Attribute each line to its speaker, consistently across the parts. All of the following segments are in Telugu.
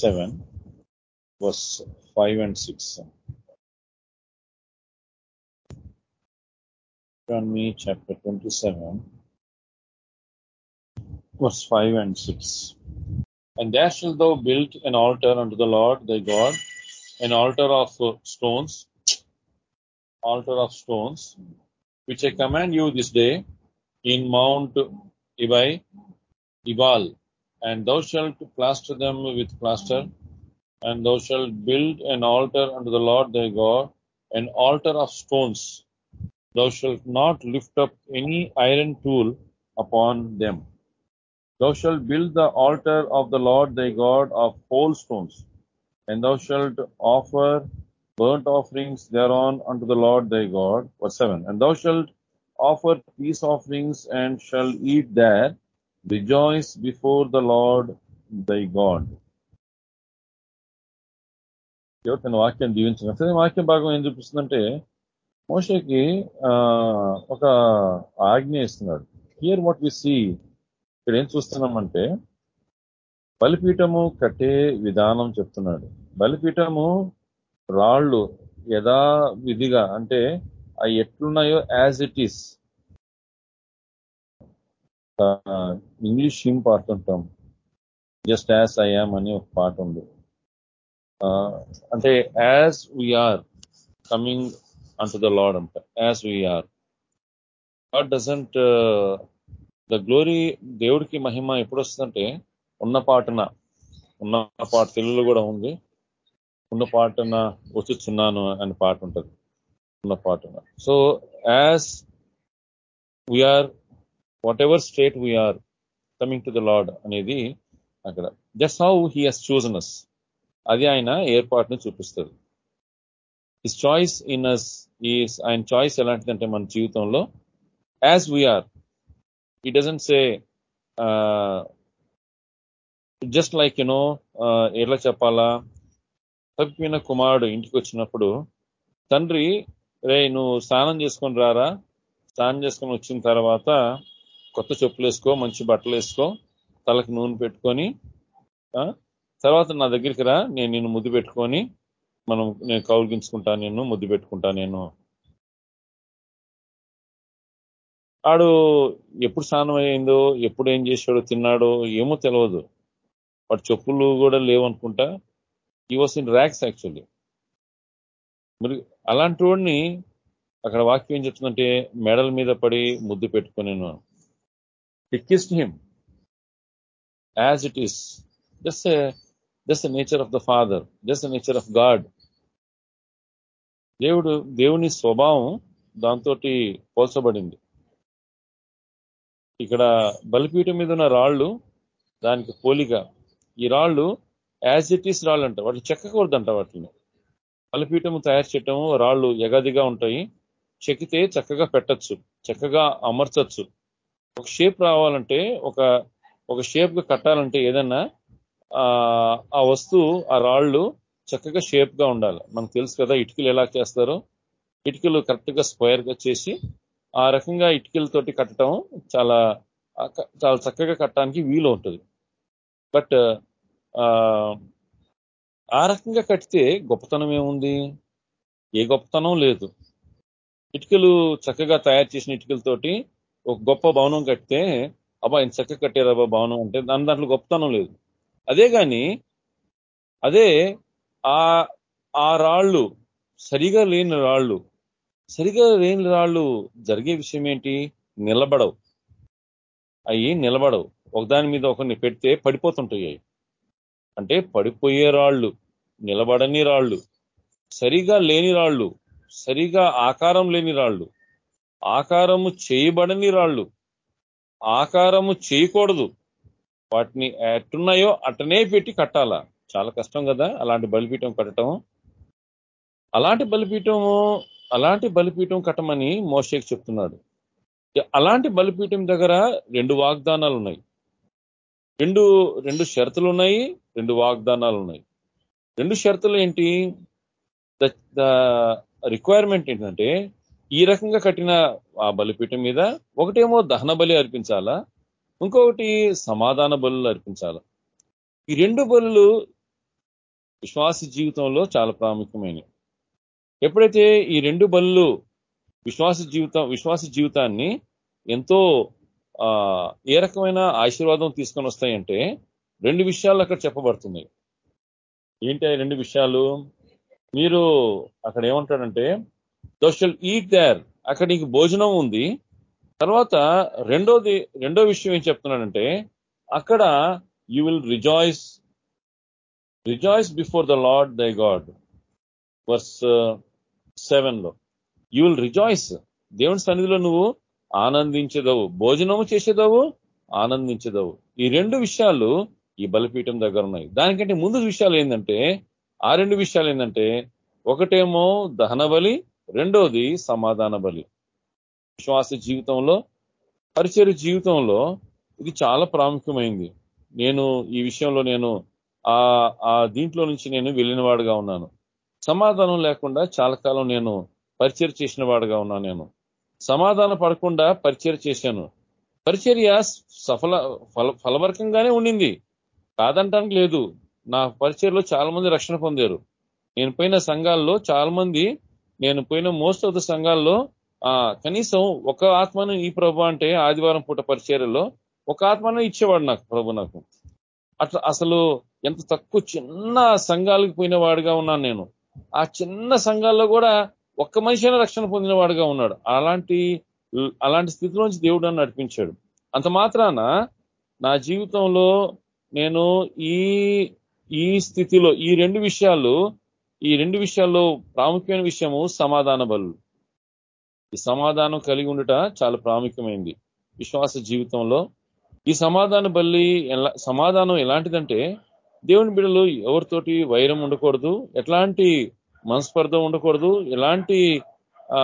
Speaker 1: 27, verse 5 and 6. Deuteronomy chapter 27, verse 5 and 6. And there shalt thou build an altar unto the Lord thy God, an altar of stones, altar of stones, which I command you this day in Mount Ibai, Ibal, and thou shalt plaster them with plaster, and thou shalt build an altar unto the Lord thy God, an altar of stones. Thou shalt not lift up any iron tool upon them. Thou shalt build the altar of the Lord thy God of whole stones, and thou shalt offer burnt offerings thereon unto the Lord thy God. Verse 7. And thou shalt offer peace offerings and shall eat there. Rejoice before the Lord thy God ఎవరు తన వాక్యం దీవించిన సరే వాక్యం భాగం ఏం చూపిస్తుందంటే మోషకి ఒక ఆజ్ఞ ఇస్తున్నాడు. హియర్ వాట్ వి సీ ఇక్కడ ఏం చూస్తున్నామంటే బలిపీఠము కట్టే విధానం చెప్తున్నాడు. బలిపీఠము రాళ్ళు యథావిధిగా అంటే అవి ఎట్లున్నాయో as it is English hymn పాడుతుంటాం? Just as I am అని ఒక పాట ఉంది. అంటే as we are coming unto the Lord అంట. As we are God doesn't the glory దేవుడికి మహిమ ఎప్పుడు వస్తుందంటే ఉన్న పాటన. ఉన్న పాట తెలుగులో కూడా ఉంది. ఉన్న పాటన వచ్చుచున్నాను అనే పాట ఉంటుంది. ఉన్న పాటన. So as we are whatever state we are coming to the Lord అనేది అక్కడ. Just how he he's chosen us అది ఆయన ఏర్పాటుని చూపిస్తుంది his choice in us is ఆయన చాయిస్ ఎలాంటిదంటే మన జీవితంలో యాజ్ వీఆర్ ఈ doesn't say just like you know ఎట్లా చెప్పాలా? తప్పిపోయిన కుమారుడు ఇంటికి వచ్చినప్పుడు తండ్రి రే నువ్వు స్నానం చేసుకొని రారా? స్నానం చేసుకొని వచ్చిన తర్వాత కొత్త చెప్పులు వేసుకో మంచి బట్టలు వేసుకో తలకు నూనె పెట్టుకొని తర్వాత నా దగ్గరికి రా నేను నిన్ను ముద్దు పెట్టుకొని మనం నేను కౌలిగించుకుంటా నేను ముద్దు పెట్టుకుంటా నేను. ఆడు ఎప్పుడు స్నానం అయిందో ఎప్పుడు ఏం చేశాడో తిన్నాడో ఏమో తెలియదు వాడు చెప్పులు కూడా లేవనుకుంటా. ఈ వాస్ ఇన్ ర్యాక్స్ యాక్చువల్లీ మరి అలాంటి వాడిని అక్కడ వాక్యం ఏం చెప్తుందంటే మెడల మీద పడి ముద్దు It kissed him. Him it it is a, just the nature of the Father just the nature of God దేవుడు దేవుని స్వభావం దాంతో పోల్చబడింది. ఇక్కడ బలిపీఠం మీద ఉన్న రాళ్ళు దానికి పోలిక. ఈ రాళ్ళు యాజ్ ఇట్ ఈస్ రాళ్ళు అంట వాటిని చెక్కకూడదంట వాటిని. బలిపీఠము తయారు చేయటం రాళ్ళు ఎగదిగా ఉంటాయి. చెక్కితే చక్కగా పెట్టచ్చు. చక్కగా అమర్చచ్చు. ఒక షేప్ రావాలంటే ఒక ఒక షేప్గా కట్టాలంటే ఏదన్నా ఆ వస్తువు ఆ రాళ్ళు చక్కగా షేప్గా ఉండాలి. మనకు తెలుసు కదా ఇటుకలు ఎలా చేస్తారో. ఇటుకలు కరెక్ట్గా స్క్వేర్గా చేసి ఆ రకంగా ఇటుకలతోటి కట్టడం చాలా చాలా చక్కగా కట్టడానికి వీలు ఉంటుంది. బట్ ఆ రకంగా కట్టితే గొప్పతనం ఏముంది? ఏ గొప్పతనం లేదు. ఇటుకలు చక్కగా తయారు చేసిన ఇటుకలతోటి ఒక గొప్ప భవనం కట్టితే అబ్బా ఇంత చక్కగా కట్టారబ్బా భవనం అంటే దాని దాంట్లో గొప్పతనం లేదు. అదే కానీ అదే ఆ ఆ రాళ్ళు సరిగా లేని రాళ్ళు సరిగా లేని రాళ్ళు జరిగే విషయం ఏంటి? నిలబడవు. అవి నిలబడవు. ఒకదాని మీద ఒకరిని పెడితే పడిపోతుంటాయి అవి అంటే పడిపోయే రాళ్ళు నిలబడని రాళ్ళు సరిగా లేని రాళ్ళు సరిగా ఆకారం లేని రాళ్ళు ఆకారము చేయబడని రాళ్ళు. ఆకారము చేయకూడదు. వాటిని ఎట్టున్నాయో అటనే పెట్టి కట్టాలా. చాలా కష్టం కదా అలాంటి బలిపీఠం కట్టడం. అలాంటి బలిపీఠము అలాంటి బలిపీఠం కట్టమని మోషేకి చెప్తున్నాడు. అలాంటి బలిపీఠం దగ్గర రెండు వాగ్దానాలు ఉన్నాయి రెండు రెండు షరతులు ఉన్నాయి రెండు వాగ్దానాలు ఉన్నాయి రెండు షరతులు ఏంటి? ద రిక్వైర్మెంట్ ఏంటంటే ఈ రకంగా కట్టిన ఆ బలిపీఠం మీద ఒకటేమో దహన బలి అర్పించాలా? ఇంకొకటి సమాధాన బలు అర్పించాలా? ఈ రెండు బలులు విశ్వాస జీవితంలో చాలా ప్రాముఖ్యమైనవి. ఎప్పుడైతే ఈ రెండు బలులు విశ్వాస జీవితం విశ్వాస జీవితాన్ని ఎంతో ఏ రకమైన ఆశీర్వాదం తీసుకొని వస్తాయంటే రెండు విషయాలు అక్కడ చెప్పబడుతున్నాయి. ఏంటి ఆ రెండు విషయాలు? మీరు అక్కడ ఏమంటాడంటే దోషల్ ఈట్ దేర్. అక్కడ నీకు భోజనం ఉంది. తర్వాత రెండోది రెండో విషయం ఏం చెప్తున్నాడంటే అక్కడ you will rejoice rejoice before the Lord thy God. Verse సెవెన్లో యు విల్ రిజాయిస్. దేవుని సన్నిధిలో నువ్వు ఆనందించదవు. భోజనము చేసేదవు ఆనందించదవు. ఈ రెండు విషయాలు ఈ బలిపీఠం దగ్గర ఉన్నాయి. దానికంటే ముందు విషయాలు ఏంటంటే ఆ రెండు విషయాలు ఏంటంటే ఒకటేమో దహన బలి రెండోది సమాధాన బలి. విశ్వాస జీవితంలో పరిచయ జీవితంలో ఇది చాలా ప్రాముఖ్యమైంది. నేను ఈ విషయంలో నేను ఆ ఆ దీంట్లో నుంచి నేను వెళ్ళిన వాడుగా ఉన్నాను. సమాధానం లేకుండా చాలా కాలం నేను పరిచయం చేసిన వాడుగా ఉన్నాను నేను. సమాధాన పడకుండా పరిచయం చేశాను. పరిచర్య సఫల ఫల ఫలవర్కంగానే ఉండింది. కాదంటానికి లేదు. నా పరిచయలో చాలా మంది రక్షణ పొందారు. నేను పోయిన సంఘాల్లో చాలా మంది నేను పోయిన మోస్ట్ ఆఫ్ ద సంఘాల్లో ఆ కనీసం ఒక ఆత్మను ఈ ప్రభు అంటే ఆదివారం పూట పరిచర్యలో ఒక ఆత్మను ఇచ్చేవాడు నాకు ప్రభు నాకు. అట్లా అసలు ఎంత తక్కువ చిన్న సంఘాలకు పోయిన వాడుగా ఉన్నాను నేను. ఆ చిన్న సంఘాల్లో కూడా ఒక్క మనిషి రక్షణ పొందిన వాడుగా ఉన్నాడు. అలాంటి అలాంటి స్థితిలోంచి దేవుడు నన్ను నడిపించాడు. అంత మాత్రాన నా జీవితంలో నేను ఈ ఈ స్థితిలో ఈ రెండు విషయాలు ఈ రెండు విషయాల్లో ప్రాముఖ్యమైన విషయము సమాధాన బలు. ఈ సమాధానం కలిగి ఉండట చాలా ప్రాముఖ్యమైంది విశ్వాస జీవితంలో. ఈ సమాధాన బల్లి ఎలా సమాధానం ఎలాంటిదంటే దేవుని బిడలు ఎవరితోటి వైరం ఉండకూడదు ఎట్లాంటి మనస్పర్ధం ఉండకూడదు ఎలాంటి ఆ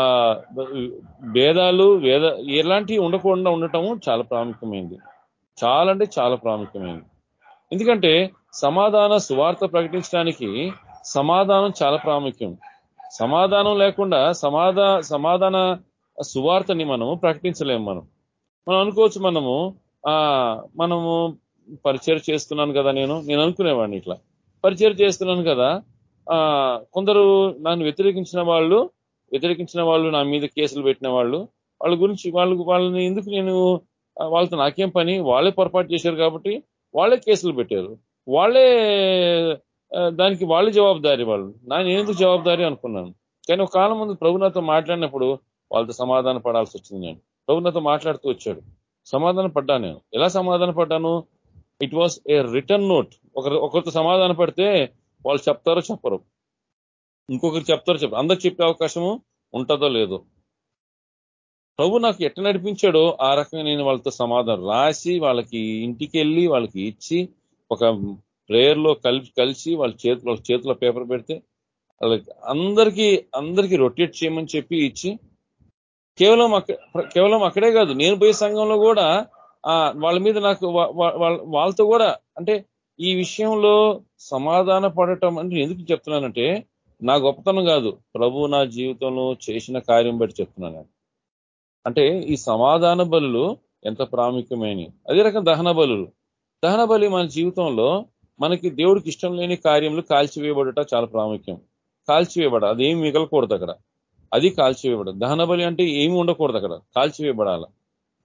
Speaker 1: భేదాలు వేద ఎలాంటివి ఉండకుండా ఉండటం చాలా ప్రాముఖ్యమైంది. చాలా అంటే చాలా ప్రాముఖ్యమైంది. ఎందుకంటే సమాధాన సువార్త ప్రకటించడానికి సమాధానం చాలా ప్రాముఖ్యం. సమాధానం లేకుండా సమాధా సమాధాన సువార్తని మనము ప్రకటించలేము మనం. మనం అనుకోవచ్చు మనము ఆ మనము పరిచయం చేస్తున్నాను కదా నేను నేను అనుకునేవాడిని ఇట్లా. పరిచయం చేస్తున్నాను కదా ఆ కొందరు నన్ను వ్యతిరేకించిన వాళ్ళు వ్యతిరేకించిన వాళ్ళు నా మీద కేసులు పెట్టిన వాళ్ళు వాళ్ళ గురించి వాళ్ళు వాళ్ళని ఎందుకు నేను వాళ్ళతో నాకేం పని? వాళ్ళే పొరపాటు చేశారు కాబట్టి వాళ్ళే కేసులు పెట్టారు. వాళ్ళే దానికి వాళ్ళు జవాబుదారి వాళ్ళు. నేను ఎందుకు జవాబుదారి అనుకున్నాను? కానీ ఒక కాలం ముందు ప్రభునాతో మాట్లాడినప్పుడు వాళ్ళతో సమాధాన పడాల్సి వచ్చింది నేను. ప్రభునాతో మాట్లాడుతూ వచ్చాడు. సమాధాన పడ్డా నేను. ఎలా సమాధాన పడ్డాను? It was a return note ఒకరు ఒకరితో సమాధాన పడితే వాళ్ళు చెప్తారో చెప్పరు. ఇంకొకరు చెప్తారో చెప్పరు. అందరు చెప్పే అవకాశము ఉంటుందో లేదో. ప్రభు నాకు ఎట్ట నడిపించాడో ఆ రకంగా నేను వాళ్ళతో సమాధానం రాసి వాళ్ళకి ఇంటికి వెళ్ళి వాళ్ళకి ఇచ్చి ఒక ప్రేయర్లో కలిపి కలిసి కలిసి వాళ్ళ చేతిలో వాళ్ళ చేతిలో పేపర్ పెడితే వాళ్ళకి అందరికీ అందరికీ రొటేట్ చేయమని చెప్పి ఇచ్చి కేవలం కేవలం అక్కడే కాదు నేను పోయే సంఘంలో కూడా వాళ్ళ మీద నాకు వాళ్ళతో కూడా అంటే ఈ విషయంలో సమాధాన పడటం అంటే ఎందుకు చెప్తున్నానంటే నా గొప్పతనం కాదు. ప్రభు నా జీవితంలో చేసిన కార్యం బట్టి చెప్తున్నాను అంటే ఈ సమాధాన బలులు ఎంత ప్రాముఖ్యమైనవి. అదే రకం దహన బలులు. దహన బలి మన జీవితంలో మనకి దేవుడికి ఇష్టం లేని కార్యములు కాల్చివేయబడట చాలా ప్రాముఖ్యం. కాల్చివేయబడ అదేం మిగలకూడదు అక్కడ. అది కాల్చివేయబడ దహనబలి అంటే ఏమి ఉండకూడదు అక్కడ. కాల్చివేయబడాల.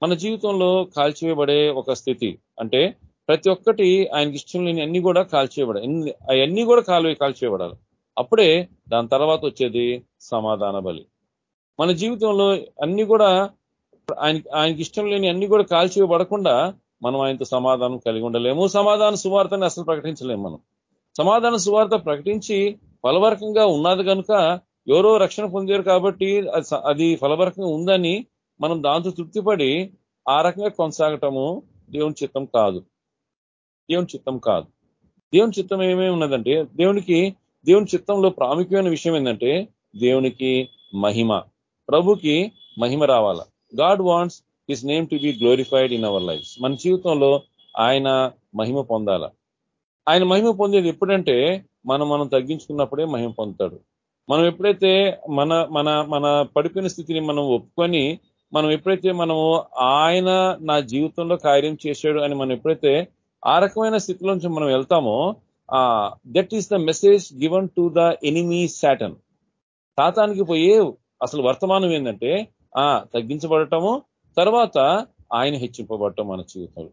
Speaker 1: మన జీవితంలో కాల్చివేయబడే ఒక స్థితి అంటే ప్రతి ఒక్కటి ఆయనకి ఇష్టం లేని అన్ని కూడా కాల్చివేయబడాలి అవన్నీ కూడా కాలువే కాల్చివేయబడాలి. అప్పుడే దాని తర్వాత వచ్చేది సమాధాన బలి. మన జీవితంలో అన్ని కూడా ఆయన ఆయనకి ఇష్టం లేని అన్ని కూడా కాల్చివేయబడకుండా మనం ఆయనతో సమాధానం కలిగి ఉండలేము. సమాధాన సువార్తని అసలు ప్రకటించలేము మనం. సమాధాన సువార్త ప్రకటించి ఫలవరకంగా ఉన్నది కనుక ఎవరో రక్షణ పొందారు కాబట్టి అది ఫలవరకంగా ఉందని మనం దాంతో తృప్తిపడి ఆ రకంగా కొనసాగటము దేవుని చిత్తం కాదు. దేవుని చిత్తం కాదు. దేవుని చిత్తం ఏమేమి ఉన్నదంటే దేవునికి దేవుని చిత్తంలో ప్రాముఖ్యమైన విషయం ఏంటంటే దేవునికి మహిమ. ప్రభుకి మహిమ రావాల. God wants his name to be glorified in our life మన జీవితంలో ఆయన మహిమ పొందాల. ఆయన మహిమ పొందేది ఎప్పుడంటే మనం మనం తగ్గించుకున్నప్పుడే మహిమ పొందుతాడు. మనం ఎప్పుడైతే మన మన మన పడిపోయిన స్థితిని మనం ఒప్పుకొని మనం ఎప్పుడైతే మనము ఆయన నా జీవితంలో కార్యం చేశాడు అని మనం ఎప్పుడైతే ఆ రకమైన స్థితిలోంచి మనం వెళ్తామో that is the message given to the enemy Satan తాతానికి పోయే అసలు వర్తమానం ఏంటంటే ఆ తగ్గించబడటము తర్వాత ఆయన హెచ్చింపబడటం మన చూస్తాడు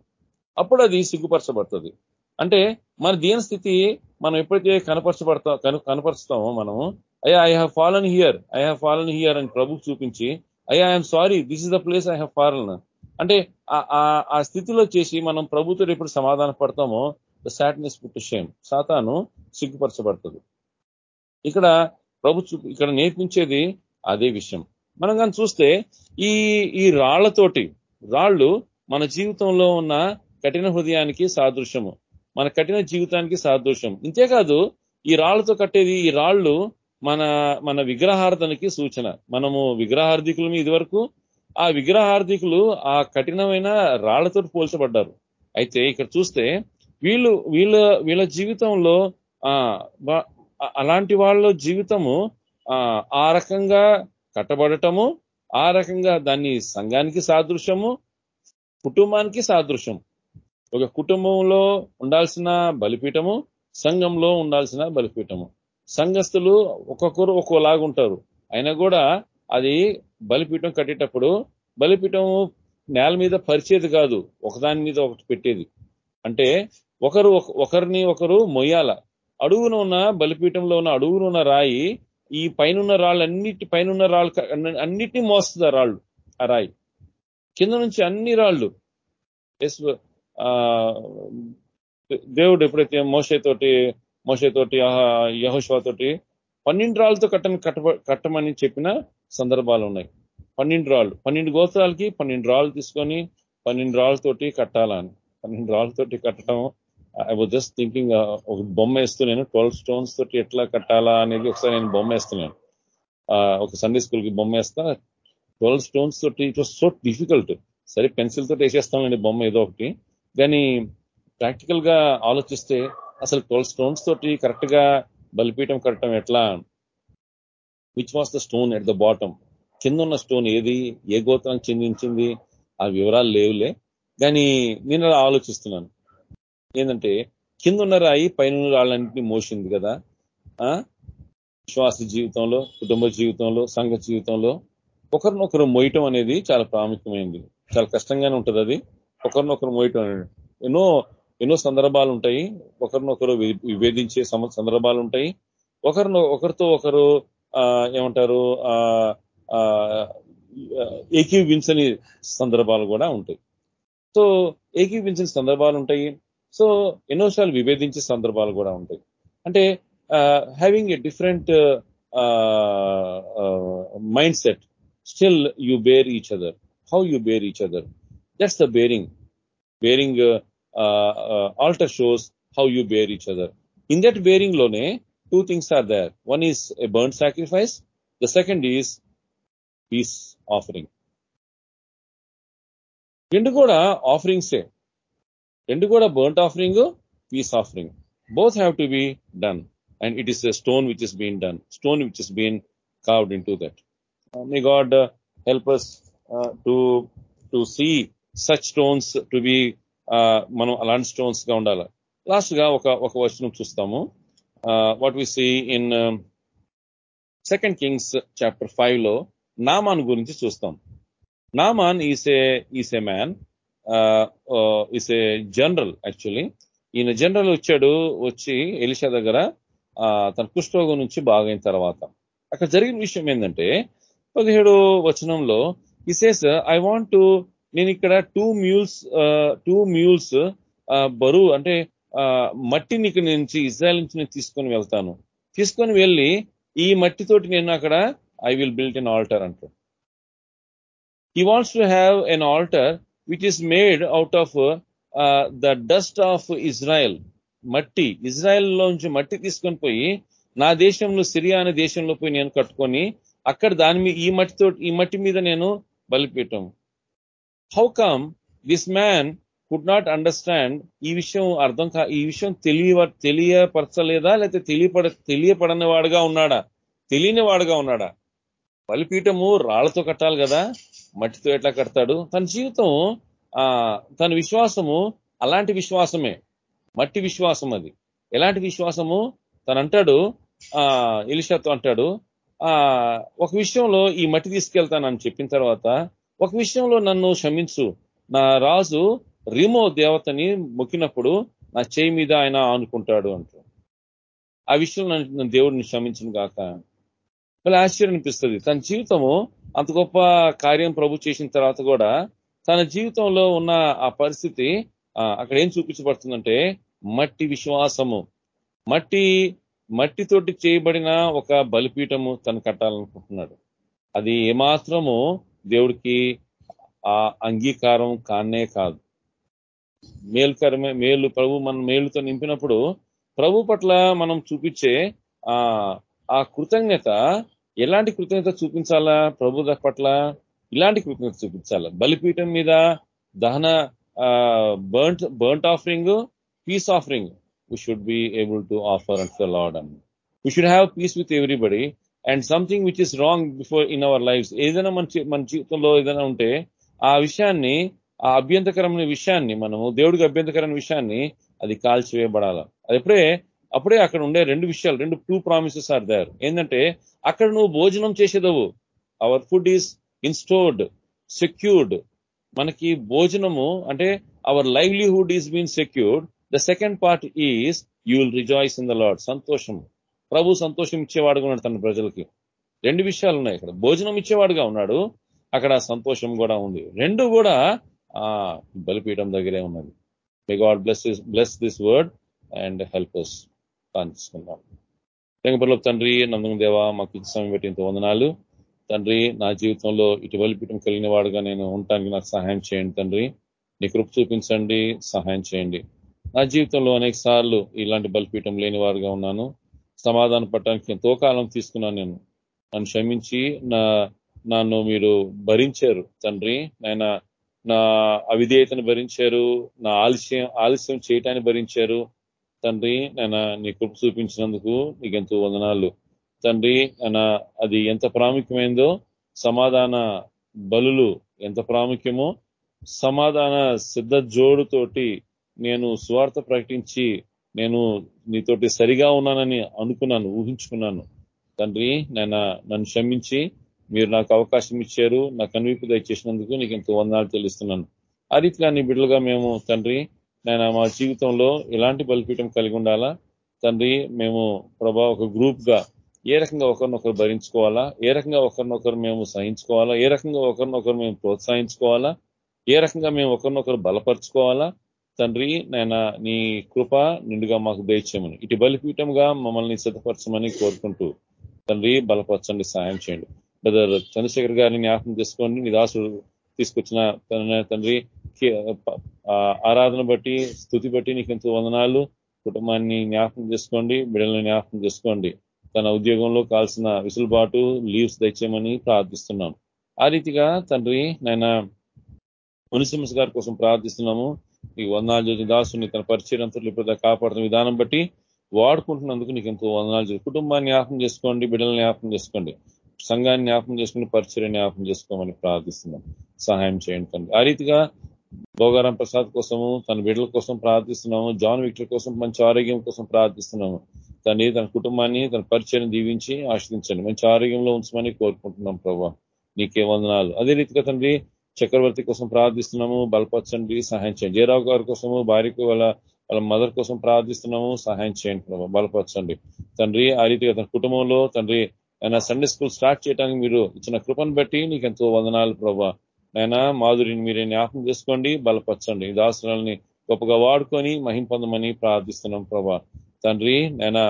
Speaker 1: అప్పుడు అది సిగ్గుపరచబడుతుంది. అంటే మన దీన స్థితి మనం ఎప్పుడైతే కనపరచబడతా కనపరుస్తామో మనము అయ్యా I have fallen here I have fallen here అని ప్రభు చూపించి అయ్యా I'm sorry this is the place I have fallen అంటే ఆ స్థితిలో చేసి మనం ప్రభుతో ఎప్పుడు సమాధాన పడతామో ద సాట్నెస్ పుట్టు షేమ్ సాతాను సిగ్గుపరచబడుతుంది. ఇక్కడ ప్రభు ఇక్కడ నేర్పించేది అదే విషయం. మనం కానీ చూస్తే ఈ ఈ రాళ్ళతోటి రాళ్ళు మన జీవితంలో ఉన్న కఠిన హృదయానికి సాదృశ్యము. మన కఠిన జీవితానికి సాదృశ్యం. ఇంతేకాదు ఈ రాళ్ళతో కట్టేది ఈ రాళ్ళు మన మన విగ్రహార్థనకి సూచన. మనము విగ్రహార్థికులు ఇది వరకు ఆ విగ్రహార్థికులు ఆ కఠినమైన రాళ్ళతో పోల్చబడ్డారు. అయితే ఇక్కడ చూస్తే వీళ్ళు వీళ్ళ వీళ్ళ జీవితంలో ఆ అలాంటి వాళ్ళ జీవితము ఆ రకంగా కట్టబడటము ఆ రకంగా దాన్ని సంఘానికి సాదృశ్యము కుటుంబానికి సాదృశ్యం ఒక కుటుంబంలో ఉండాల్సిన బలిపీఠము సంఘంలో ఉండాల్సిన బలిపీఠము. సంఘస్థులు ఒక్కొక్కరు ఒక్కోలాగా ఉంటారు. అయినా కూడా అది బలిపీఠం కట్టేటప్పుడు బలిపీఠము నేల మీద పరిచేది కాదు ఒకదాని మీద ఒకటి పెట్టేది. అంటే ఒకరు ఒకరిని ఒకరు మొయ్యాల. అడుగున ఉన్న బలిపీఠంలో ఉన్న అడుగున ఉన్న రాయి ఈ పైన రాళ్ళన్నిటి పైన రాళ్ళు అన్నిటినీ మోస్తుంది ఆ రాళ్ళు ఆ రాయి. కింద నుంచి అన్ని రాళ్ళు. దేవుడు ఎప్పుడైతే మోసతోటి మోసతోటి యహోశ్వాతోటి పన్నెండు రాళ్ళతో కట్టని కట్ట కట్టమని చెప్పిన సందర్భాలు ఉన్నాయి. పన్నెండు రాళ్ళు. పన్నెండు గోత్రాలకి పన్నెండు రాళ్ళు తీసుకొని పన్నెండు రాళ్ళతోటి కట్టాలని పన్నెండు రాళ్ళతోటి కట్టడం ఐ వాజ్ జస్ట్ థింకింగ్ ఒక బొమ్మ వేస్తూ నేను ట్వెల్వ్ స్టోన్స్ తోటి ఎట్లా కట్టాలా అనేది ఒకసారి నేను బొమ్మ వేస్తున్నాను. ఒక సండే స్కూల్కి బొమ్మ వేస్తా. ట్వెల్వ్ స్టోన్స్ తోటి ఇట్ వాస్ సో డిఫికల్ట్. సరే పెన్సిల్ తోటి వేసేస్తానండి బొమ్మ ఏదో ఒకటి. కానీ ప్రాక్టికల్గా ఆలోచిస్తే అసలు ట్వెల్వ్ స్టోన్స్ తోటి కరెక్ట్గా బలిపీఠం కట్టడం ఎట్లా? Which was the stone at the bottom కింద ఉన్న స్టోన్ ఏది? ఏ గోత్రానికి చెందించింది? ఆ వివరాలు లేవులే. కానీ నేను అలా ఆలోచిస్తున్నాను. ఏంటంటే కింద ఉన్న రాయి పైన రాళ్ళన్నింటినీ మోసింది కదా. ఆ? విశ్వాస జీవితంలో కుటుంబ జీవితంలో సంఘ జీవితంలో ఒకరినొకరు మోయటం అనేది చాలా ప్రాముఖ్యమైనది చాలా కష్టంగానే ఉంటుంది అది. ఒకరినొకరు మోయటం అనేది. ఎన్నో ఎన్నో సందర్భాలు ఉంటాయి ఒకరినొకరు విభేదించే సందర్భాలు ఉంటాయి ఒకరిని ఒకరితో ఒకరు ఏమంటారు ఏకీవించని సందర్భాలు కూడా ఉంటాయి. సో ఏకీవించిన సందర్భాలు ఉంటాయి సో ఎన్నోసార్లు విభేదించే సందర్భాలు కూడా ఉంటాయి. అంటే having a different mind set still you bear each other how you bear each other that's the bearing bearing altar shows how you bear each other in that బేరింగ్లోనే two things are there one is a burn sacrifice the second is peace offering రెండు కూడా ఆఫరింగ్సే రెండు కూడా burnt offering peace offering both have to be done and it is stone which is been done stone which is been carved into that. Uh, may God uh, help us uh, to to see such stones to be uh, మనం అలాంటి స్టోన్స్గా ఉండాలి. లాస్ట్గా ఒక ఒక వచనం చూస్తాము. What we see in second Kings chapter ఫైవ్లో నామాన్ గురించి చూస్తాం. Naaman is ఈసే is man is a general actually ఈయన జనరల్ వచ్చాడు వచ్చి ఎలిషా దగ్గర తన కుష్ఠరోగం నుంచి బాగైన తర్వాత. అక్కడ జరిగిన విషయం ఏంటంటే పదిహేడు వచనంలో ఇసేస్ ఐ వాంట్ టు నేను ఇక్కడ టూ మ్యూల్స్ టూ మ్యూల్స్ బరువు అంటే మట్టిని ఇక్కడ నుంచి ఇజ్రాయల్ నుంచి నేను తీసుకొని వెళ్తాను. తీసుకొని వెళ్ళి ఈ మట్టితోటి నేను అక్కడ I will built an altar అంటాడు. He wants to have an altar which is made out of the dust of Israel మట్టి. ఇజ్రాయెల్ నుంచి మట్టి తీసుకొని పోయి నా దేశంలో సిరియా అనే దేశంలో పోయి నేను కట్టుకొని అక్కడ దాని మీద ఈ మట్టితో ఈ మట్టి మీద నేను బలిపీయటం how come this man could not understand ఈ విషయం అర్థం కా ఈ విషయం తెలియ తెలియపరచలేదా? లేకపోతే తెలియపడ తెలియపడని వాడుగా ఉన్నాడా? తెలియని వాడుగా ఉన్నాడా? బలిపీఠము రాళ్ళతో కట్టాలి కదా. మట్టితో ఎట్లా కడతాడు? తన జీవితం ఆ తన విశ్వాసము అలాంటి విశ్వాసమే. మట్టి విశ్వాసం అది. ఎలాంటి విశ్వాసము? తను అంటాడు ఆ ఎలిషాతో అంటాడు ఆ ఒక విషయంలో ఈ మట్టి తీసుకెళ్తానని చెప్పిన తర్వాత ఒక విషయంలో నన్ను క్షమించు. నా రాజు రిమో దేవతని మొక్కినప్పుడు నా చేయి మీద ఆయన ఆనుకుంటాడు అంటాడు. ఆ విషయంలో నన్ను దేవుడిని క్షమించను కాక మళ్ళీ ఆశ్చర్యం అనిపిస్తుంది తన జీవితము అంత గొప్ప కార్యం ప్రభు చేసిన తర్వాత కూడా తన జీవితంలో ఉన్న ఆ పరిస్థితి అక్కడ ఏం చూపించబడుతుందంటే మట్టి విశ్వాసము. మట్టి మట్టితోటి చేయబడిన ఒక బలిపీఠము తను కట్టాలనుకుంటున్నాడు. అది ఏమాత్రము దేవుడికి ఆ అంగీకారం కానే కాదు. మేలుకరమే మేలు ప్రభు మన మేలుతో నింపినప్పుడు ప్రభు పట్ల మనం చూపించే ఆ ఆ కృతజ్ఞత ఎలాంటి కృతజ్ఞత చూపించాలా? ప్రభు పట్ల ఇలాంటి కృతజ్ఞత చూపించాలా? బలిపీఠం మీద దహన burnt burnt offering peace offering we should be able to offer and the Lord and we should have peace with everybody and something which is wrong before in our lives. ఏదైనా మన మన జీవితంలో ఏదైనా ఉంటే ఆ విషయాన్ని ఆ అభ్యంతకరమైన విషయాన్ని మనము దేవుడికి అభ్యంతకరమైన విషయాన్ని అది కాల్చివేయబడాల? అది ఎప్పుడే అప్పుడే అక్కడ ఉండే రెండు విషయాలు రెండు టూ ప్రామిసెస్ ఆర్ దేర్ ఏంటంటే అక్కడ నువ్వు భోజనం చేసేదవు. Our food is in stored secured మనకి భోజనము అంటే our livelihood is been secured the second part is you will rejoice in the Lord సంతోషం ప్రభు సంతోషం ఇచ్చేవాడుగా ఉన్నాడు తన ప్రజలకి. రెండు విషయాలు ఉన్నాయి ఇక్కడ భోజనం ఇచ్చేవాడుగా ఉన్నాడు అక్కడ సంతోషం కూడా ఉంది. రెండు కూడా ఆ బలిపీఠం దగ్గరే ఉన్నది may God bless bless this word and help us ప్రార్థిస్తున్నాం రంగపర్లో తండ్రి నందన దేవ మాకు ఇచ్చిన సమయం పెట్టినంత వందనాలు. తండ్రి నా జీవితంలో ఇటు బలిపీఠం కలిగిన వాడుగా నేను ఉండటానికి నాకు సహాయం చేయండి తండ్రి. నీ కృప చూపించండి సహాయం చేయండి. నా జీవితంలో అనేక సార్లు ఇలాంటి బలిపీఠం లేని వారుగా ఉన్నాను. సమాధాన పట్టడానికి ఎంతో కాలం తీసుకున్నాను నేను. నన్ను క్షమించి నా నన్ను మీరు భరించారు తండ్రి. నాయన నా అవిధేయతను భరించారు నా ఆలస్యం ఆలస్యం చేయటాన్ని భరించారు. తండ్రి నేను నీ కృప చూపించినందుకు నీకు ఎంతో వందనాలు. తండ్రి ఆయన అది ఎంత ప్రాముఖ్యమైందో సమాధాన బలులు ఎంత ప్రాముఖ్యమో సమాధాన సిద్ధ జోడుతోటి నేను స్వార్థ ప్రకటించి నేను నీతోటి సరిగా ఉన్నానని అనుకున్నాను ఊహించుకున్నాను. తండ్రి నేను నన్ను క్షమించి మీరు నాకు అవకాశం ఇచ్చారు నాకు కనువిపు దయచేసినందుకు నీకు ఎంతో వందనాలు తెలుస్తున్నాను. ఆ రీతిగా నీ బిడ్డలుగా మేము తండ్రి నేను మా జీవితంలో ఎలాంటి బలిపీఠం కలిగి ఉండాలా? తండ్రి మేము ప్రభా ఒక గ్రూప్గా ఏ రకంగా ఒకరినొకరు భరించుకోవాలా? ఏ రకంగా ఒకరినొకరు మేము సహించుకోవాలా? ఏ రకంగా ఒకరినొకరు మేము ప్రోత్సహించుకోవాలా? ఏ రకంగా మేము ఒకరినొకరు బలపరుచుకోవాలా? తండ్రి నేను నీ కృప నిండుగా మాకు దయచేయమని. ఇటు బలిపీఠంగా మమ్మల్ని సిద్ధపరచమని కోరుకుంటూ తండ్రి బలపరచండి సాయం చేయండి. బ్రదర్ చంద్రశేఖర్ గారిని జ్ఞాపకం చేసుకోండి. నిదాసుడు తీసుకొచ్చిన తండ్రి ఆరాధన బట్టి స్థుతి బట్టి నీకు ఎంతో వందనాలు. కుటుంబాన్ని జ్ఞాపకం చేసుకోండి బిడ్డలను జ్ఞాపకం చేసుకోండి. తన ఉద్యోగంలో కాల్సిన విసులుబాటు లీవ్స్ తెచ్చేయమని ప్రార్థిస్తున్నాం. ఆ రీతిగా తండ్రి నాయన మునిసింహస్ గారి కోసం ప్రార్థిస్తున్నాము. ఈ వందనాలు చేసిన దాసుని తన పరిచయం ఇప్పుడు కాపాడుతున్న విధానం బట్టి వాడుకుంటున్నందుకు నీకు ఎంతో వందనాలు కుటుంబాన్ని జ్ఞాపకం చేసుకోండి బిడ్డలను జ్ఞాపకం చేసుకోండి. సంఘాన్ని జ్ఞాపకం చేసుకుని పరిచయం జ్ఞాపకం చేసుకోమని ప్రార్థిస్తున్నాం. సహాయం చేయండి తండ్రి. ఆ రీతిగా భోగారాం ప్రసాద్ కోసము తన బిడ్డల కోసం ప్రార్థిస్తున్నాము జాన్ విక్టర్ కోసం మంచి ఆరోగ్యం కోసం ప్రార్థిస్తున్నాము. తన్ని తన కుటుంబాన్ని తన పరిచయం దీవించి ఆశ్రదించండి మంచి ఆరోగ్యంలో ఉంచమని కోరుకుంటున్నాం ప్రభావ నీకే వందనాలు. అదే రీతిగా తండ్రి చక్రవర్తి కోసం ప్రార్థిస్తున్నాము. బలపరచండి సహాయం చేయండి. జయరావు గారి కోసము భార్యకు వాళ్ళ వాళ్ళ మదర్ కోసం ప్రార్థిస్తున్నాము. సహాయం చేయండి ప్రభావ బలపరచండి. తండ్రి ఆ రీతిగా తన కుటుంబంలో తండ్రి ఆయన సండే స్కూల్ స్టార్ట్ చేయడానికి మీరు ఇచ్చిన కృపను బట్టి నీకు ఎంతో వందనాలు ప్రభా. నైనా మాధురిని మీరే జ్ఞాపకం చేసుకోండి బలపరచండి. దాసరాలని గొప్పగా వాడుకొని మహింపొందమని ప్రార్థిస్తున్నాం ప్రభా. తండ్రి నైనా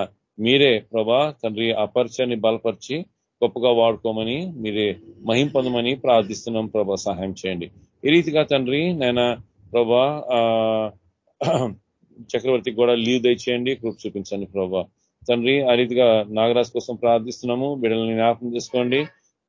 Speaker 1: మీరే ప్రభా తండ్రి ఆ పరిచయాన్ని బలపరిచి గొప్పగా వాడుకోమని మీరే మహింపొందమని ప్రార్థిస్తున్నాం ప్రభా. సహాయం చేయండి. ఈ రీతిగా తండ్రి నేను ప్రభా చక్రవర్తికి కూడా లీవ్ దయచేయండి కృప చూపించండి ప్రభా. తండ్రి ఆ రీతిగా నాగరాజ్ కోసం ప్రార్థిస్తున్నాము బిడ్డలని జ్ఞాపకం చేసుకోండి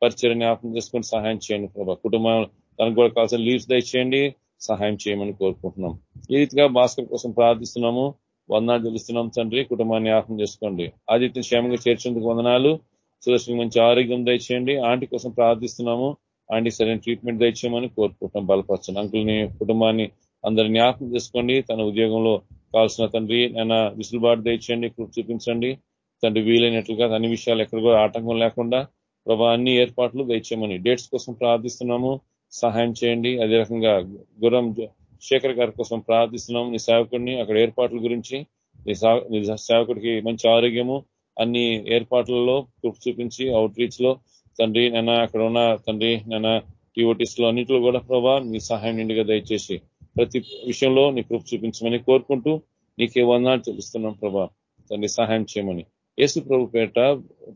Speaker 1: పరిచయం జ్ఞాపకం చేసుకొని సహాయం చేయండి ప్రభా. కుటుంబం తనకు కూడా కావాల్సిన లీవ్స్ దయచేయండి. సహాయం చేయమని కోరుకుంటున్నాం. ఈ రీతిగా భాస్కర్ కోసం ప్రార్థిస్తున్నాము. వందనాలు తెలుస్తున్నాం తండ్రి. కుటుంబాన్ని జ్ఞాపకం చేసుకోండి. ఆదిత్య క్షేమంగా చేర్చేందుకు వందనాలు. సుదర్శన్ మంచి ఆరోగ్యం దయచేయండి. ఆంటీ కోసం ప్రార్థిస్తున్నాము. ఆంటీ సరైన ట్రీట్మెంట్ దయచేయమని కోరుకుంటున్నాం. బలపరచండి. అంకుల్ని కుటుంబాన్ని అందరిని జ్ఞాపకం చేసుకోండి. తన ఉద్యోగంలో కావాల్సిన తండ్రి నేను విసులుబాటు తెచ్చండి చూపించండి. తండ్రి వీలైనట్లుగా అన్ని విషయాలు ఎక్కడ కూడా ఆటంకం లేకుండా ప్రభా అన్ని ఏర్పాట్లు దయచేయమని డేట్స్ కోసం ప్రార్థిస్తున్నాము. సహాయం చేయండి. అదే రకంగా గురం శేఖర్ గారి కోసం ప్రార్థిస్తున్నాం. నీ సేవకుడిని అక్కడ ఏర్పాట్ల గురించి నీ సేవకుడికి మంచి ఆరోగ్యము అన్ని ఏర్పాట్లలో చూపించి అవుట్ రీచ్లో తండ్రి నేను అక్కడ ఉన్న తండ్రి నేను టీఓటీస్లో అన్నింటిలో కూడా ప్రభా నీ సహాయం నిండుగా దయచేసి ప్రతి విషయంలో నీ కృప చూపించమని కోరుకుంటూ నీకే వందనాలు తెలుస్తున్నాం ప్రభా. తండ్రి సహాయం చేయమని. యేసు ప్రభు పేట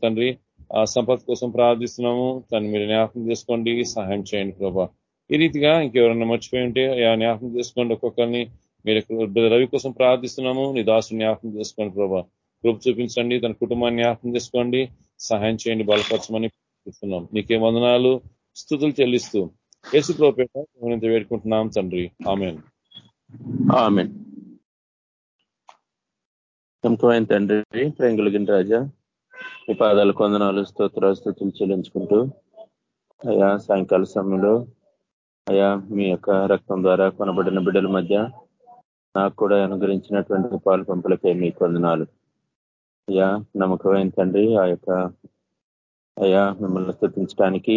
Speaker 1: తండ్రి ఆ సంపత్ కోసం ప్రార్థిస్తున్నాము. తను మీరు జ్ఞాపకం చేసుకోండి సహాయం చేయండి ప్రభా. ఈ రీతిగా ఇంకెవరన్నా మర్చిపోయి ఉంటే జ్ఞాపకం చేసుకోండి. ఒక్కొక్కరిని మీరు రవి కోసం ప్రార్థిస్తున్నాము. నీ దాసు జ్ఞాపకం చేసుకోండి ప్రభా. కృప చూపించండి తన కుటుంబాన్ని జ్ఞాపకం చేసుకోండి. సహాయం చేయండి బలపరచమని ప్రార్థిస్తున్నాం. నీకే వందనాలు స్థుతులు చెల్లిస్తూ యేసు ప్రోపేట వేడుకుంటున్నాం తండ్రి. ఆమెన్.
Speaker 2: ఆమెన్. తండ్రి ప్రేమ కలిగిన రాజా ఈ పాదాలు కొందనాలు స్తోత్రాస్తుతులు చెల్లించుకుంటూ అయా సాయంకాల సమయంలో అయా మీ యొక్క రక్తం ద్వారా కొనబడిన బిడ్డల మధ్య నాకు కూడా అనుగ్రహించినటువంటి పాలు పంపులకే మీ కొందనాలు. అయ్యా నమ్మకమైన తండ్రి ఆ యొక్క అయా మిమ్మల్ని స్థుతించడానికి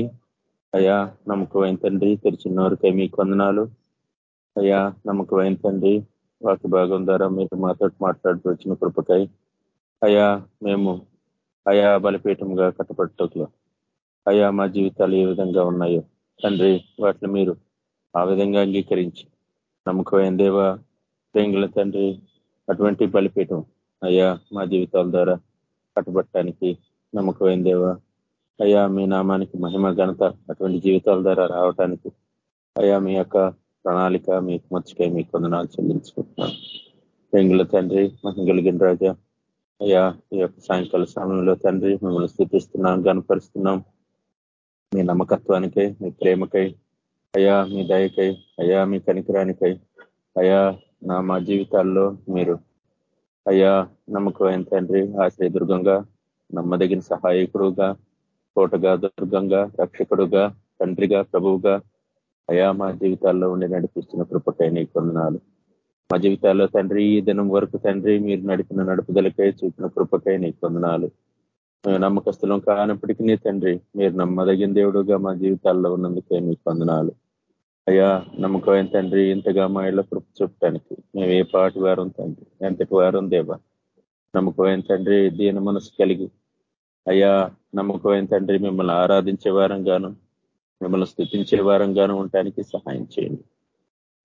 Speaker 2: అయా నమ్మకమైన తండ్రి తెరిచినోరికై మీ కొందనాలు. అయ్యా నమ్మకమైన తండ్రి వాకి భాగం ద్వారా మీరు మాతో మాట్లాడుతూ వచ్చిన కృపకై అయా మేము అయా బలిపీఠంగా కట్టబట్టలో అయా మా జీవితాలు ఏ విధంగా ఉన్నాయో. తండ్రి వాటిని మీరు ఆ విధంగా అంగీకరించి నమ్మకమైన దేవ ప్రేంగుల తండ్రి అటువంటి బలిపీఠం అయ్యా మా జీవితాల ద్వారా కట్టబట్టడానికి నమ్మకమైన దేవ. అయ్యా మీ నామానికి మహిమ ఘనత అటువంటి జీవితాల ద్వారా రావటానికి. అయ్యా మీ యొక్క ప్రణాళిక మీకు మర్చిపోయి మీ కొందనాలు చెల్లించుకుంటున్నాను పెంగుల తండ్రి మహిమ కలిగిన రాజా అయ్యా ఈ యొక్క సాయంకాల సమయంలో తండ్రి మిమ్మల్ని స్థితిస్తున్నాం కనపరుస్తున్నాం మీ నమ్మకత్వానికై మీ ప్రేమకై అయా మీ దయకై అయా మీ కనికరానికై అయా నా మా జీవితాల్లో మీరు అయ్యా నమ్మకమైన తండ్రి ఆశ్రయ దుర్గంగా నమ్మదగిన సహాయకుడుగా కోటగా దుర్గంగా రక్షకుడుగా తండ్రిగా ప్రభువుగా అయా మా జీవితాల్లో ఉండి నడిపిస్తున్న కృపకై నీ కొందనాలు మా జీవితాల్లో తండ్రి ఈ దినం వరకు తండ్రి మీరు నడిపిన నడుపుదలకై చూపిన కృపకై నీకు కొందనాలు మేము నమ్మకస్తులం కానప్పటికీ తండ్రి మీరు నమ్మదగిన దేవుడుగా మా జీవితాల్లో ఉన్నందుకే నీకు కొందనాలు అయ్యా నమ్మకమైన తండ్రి ఇంతగా మా ఇళ్ళ కృప చూపటానికి మేము ఏ పాటి వారం తండ్రి ఎంతటి వారం దేవా? నమ్మకమైన తండ్రి దీని మనసు కలిగి. అయ్యా నమ్మకమైన తండ్రి మిమ్మల్ని ఆరాధించే వారం గాను మిమ్మల్ని స్థుతించే వారంగాను ఉండటానికి సహాయం చేయండి.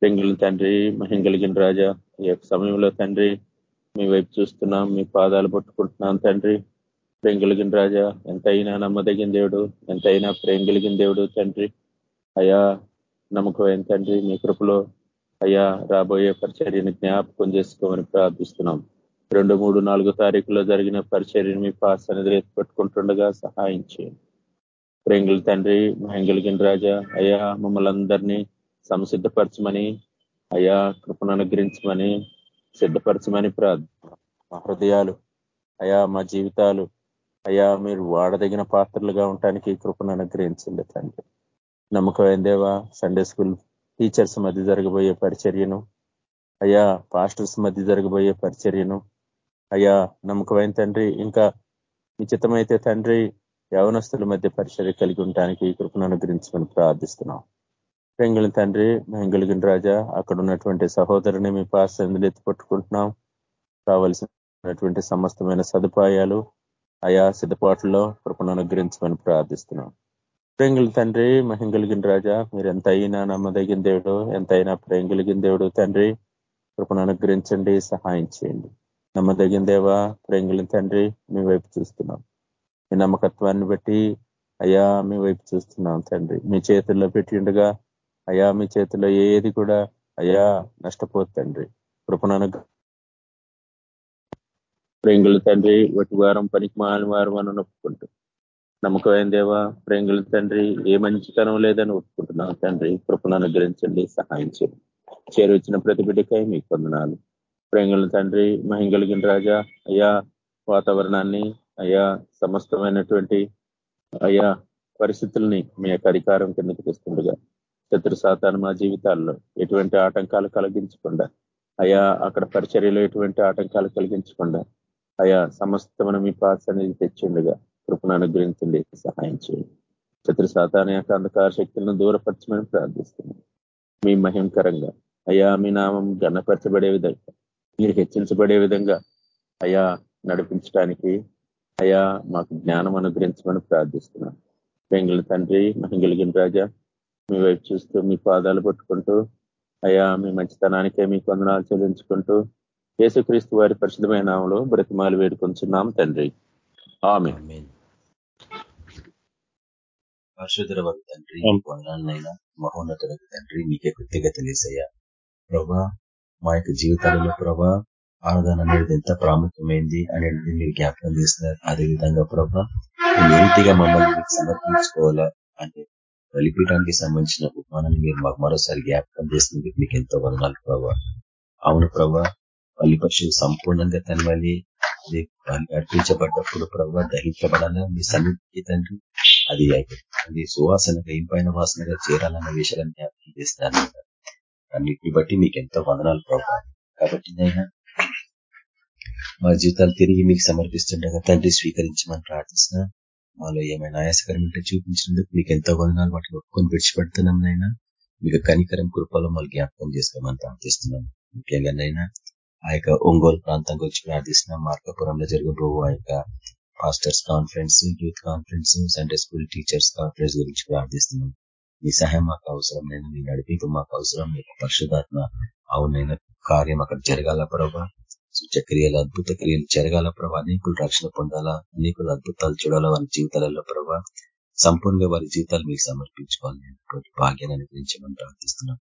Speaker 2: పెంగుల తండ్రి మహిం కలిగిన రాజా ఈ యొక్క సమయంలో తండ్రి మీ వైపు చూస్తున్నాం మీ పాదాలు పట్టుకుంటున్నాం తండ్రి. ప్రేమ కలిగిన రాజా ఎంతైనా నమ్మదగిన దేవుడు ఎంతైనా ప్రేమ కలిగిన దేవుడు తండ్రి. అయా నమ్మకం తండ్రి? మీ కృపలో అయా రాబోయే పరిచర్యను జ్ఞాపకం చేసుకోమని ప్రార్థిస్తున్నాం. రెండు మూడు నాలుగు తారీఖులో జరిగిన పరిచర్యను మీ పాస్ అనేది పెట్టుకుంటుండగా సహాయం చేయండి. ప్రేంగుల తండ్రి మహంగలిగిన రాజా అయా మమ్మల్ని అందరినీ సంసిద్ధపరచమని అయా కృపను అనుగ్రహించమని సిద్ధపరచమని ప్రార్థన హృదయాలు అయా మా జీవితాలు అయా మీరు వాడదగిన పాత్రలుగా ఉండటానికి కృపను అనుగ్రహించండి తండ్రి. నమ్మకమైన దేవా? సండే స్కూల్ టీచర్స్ మధ్య జరగబోయే పరిచర్యను అయ్యా పాస్టర్స్ మధ్య జరగబోయే పరిచర్యను అయ్యా నమ్మకమైన తండ్రి? ఇంకా నిశ్చితమైతే తండ్రి యవనస్తుల మధ్య పరిచర్య కలిగి ఉండటానికి కృపను అనుగ్రహించమని ప్రార్థిస్తున్నాం. పెంగిలి తండ్రి మెంగళగిన రాజా అక్కడ ఉన్నటువంటి సహోదరుని మీ పాస్ ఎత్తి పట్టుకుంటున్నాం? కావలసినటువంటి సమస్తమైన సదుపాయాలు ఆయా సిద్ధపాట్లలో కృపను అనుగ్రహించమని ప్రార్థిస్తున్నాం. ప్రేంగుల తండ్రి మహింగలిగిన రాజా మీరు అయినా నమ్మదగిన దేవుడు ఎంతైనా ప్రేంగులిగిన దేవుడు తండ్రి కృపను అనుగ్రహించండి సహాయం చేయండి. నమ్మదగిన దేవా ప్రేంగుల తండ్రి మీ వైపు చూస్తున్నాం. మీ నమ్మకత్వాన్ని బట్టి అయ్యా మీ వైపు చూస్తున్నాం తండ్రి. మీ చేతుల్లో పెట్టిండగా అయా మీ చేతిలో ఏది కూడా అయ్యా నష్టపోతండ్రి కృపణను ప్రేంగుల తండ్రి ఒకటి వారం పనికి మాని వారం అని ఒప్పుకుంటూ. నమ్మకమైన దేవా ప్రేంగుల తండ్రి ఏ మంచితనం లేదని ఒప్పుకుంటున్నాను తండ్రి. కృపను అనుగ్రహించండి సహాయం చేయండి. చేరువచ్చిన ప్రతి బిడ్డకై మీకు పొందనాలు ప్రేంగుల తండ్రి మహింగలిగిన రాజా అయ్యా వాతావరణాన్ని అయా సమస్తమైనటువంటి అయ్యా పరిస్థితుల్ని మీ యొక్క అధికారం కిందకి తెస్తుండగా శత్రు సాతాను మా జీవితాల్లో ఎటువంటి ఆటంకాలు కలిగించకుండా అయా అక్కడ పరిచర్యలో ఎటువంటి ఆటంకాలు కలిగించకుండా అయా సమస్తమైన మీ పాత్ర అనేది తెచ్చిండగా కృపను అనుగ్రహించండి సహాయం చేయండి. శత్రు సాతాన యొక్క అంధకార శక్తులను దూరపరచమని ప్రార్థిస్తున్నాం. మీ మహింకరంగా అయా మీ నామం గణపరచబడే విధంగా మీరు హెచ్చించబడే విధంగా అయా నడిపించడానికి అయా మాకు జ్ఞానం అనుగ్రహించమని ప్రార్థిస్తున్నాం. పెంగుల తండ్రి మహింగలిగిన రాజా మీ వైపు చూస్తూ మీ పాదాలు పట్టుకుంటూ అయా మీ మంచితనానికే మీ కొందనాలు చెల్లించుకుంటూ యేసుక్రీస్తు వారి పరిశుద్ధమైన నామంలో బ్రతిమాలు వేడుకొంచున్నాం తండ్రి. ఆమె.
Speaker 3: తండ్రి వందనాలనైనా మహోన్నత తండ్రి మీకే కృత్యగత లేసయ్యా ప్రభా మా యొక్క జీవితాలలో ప్రభా ఆరాధన అనేది ఎంత ప్రాముఖ్యమైంది అనేది మీరు జ్ఞాపకం చేస్తున్నారు. అదేవిధంగా ప్రభా ఏ రీతిగా మమ్మల్ని మీకు సమర్పించుకోవాలా అంటే బలిపీఠానికి సంబంధించిన ఉపమానాన్ని మీరు మాకు మరోసారి జ్ఞాపకం చేస్తుంది మీకు ఎంతో వదనాలు ప్రభావ అవును ప్రభా. బలిపక్షులు పశువు సంపూర్ణంగా తన మళ్ళీ అర్పించబడ్డప్పుడు ప్రభావ దహించబడాలా? మీ సన్నిధికి తండ్రి అది అది సువాసనగా ఇంపైన వాసనగా చేరాలన్న విషయాలను జ్ఞాపకం చేస్తాను అన్నిటిని బట్టి మీకు ఎంతో వందనాలు ప్రభావ కాబట్టి నైనా మా జీవితాలు తిరిగి మీకు సమర్పిస్తుండగా తండ్రి స్వీకరించమని ప్రార్థిస్తున్నా. మాలో ఏమైనా ఆయాసకరం ఉంటే చూపించినందుకు మీకు ఎంతో వదనాలు వాటిని ఒప్పుకొని విడిచిపెడుతున్నాం నైనా మీకు కనికరం కృపలో మళ్ళీ జ్ఞాపకం చేసుకోమని ప్రార్థిస్తున్నాం. ముఖ్యంగా నైనా ఆ యొక్క ఒంగోలు ప్రాంతం గురించి ప్రార్థిస్తున్నాం. మార్కాపురంలో జరగబో ఆ యొక్క pastors conference youth conference Sunday school teachers conference గురించి ప్రార్థిస్తున్నాం. మీ సహాయం మాకు అవసరం నేను మీ నడిపి మాకు అవసరం. మీకు పరిశుధాత్మ అవునైనా కార్యం అక్కడ జరగాల ప్రభావ సూచక్రియలు అద్భుత క్రియలు జరగాల ప్రభా. అనేకులు రక్షణ పొందాలా? అనేకులు అద్భుతాలు చూడాలా వారి జీవితాలలో ప్రభా? సంపూర్ణంగా వారి జీవితాలు మీకు సమర్పించుకోవాలి. భాగ్యాన్ని అనుగ్రహించమని ప్రార్థిస్తున్నాం.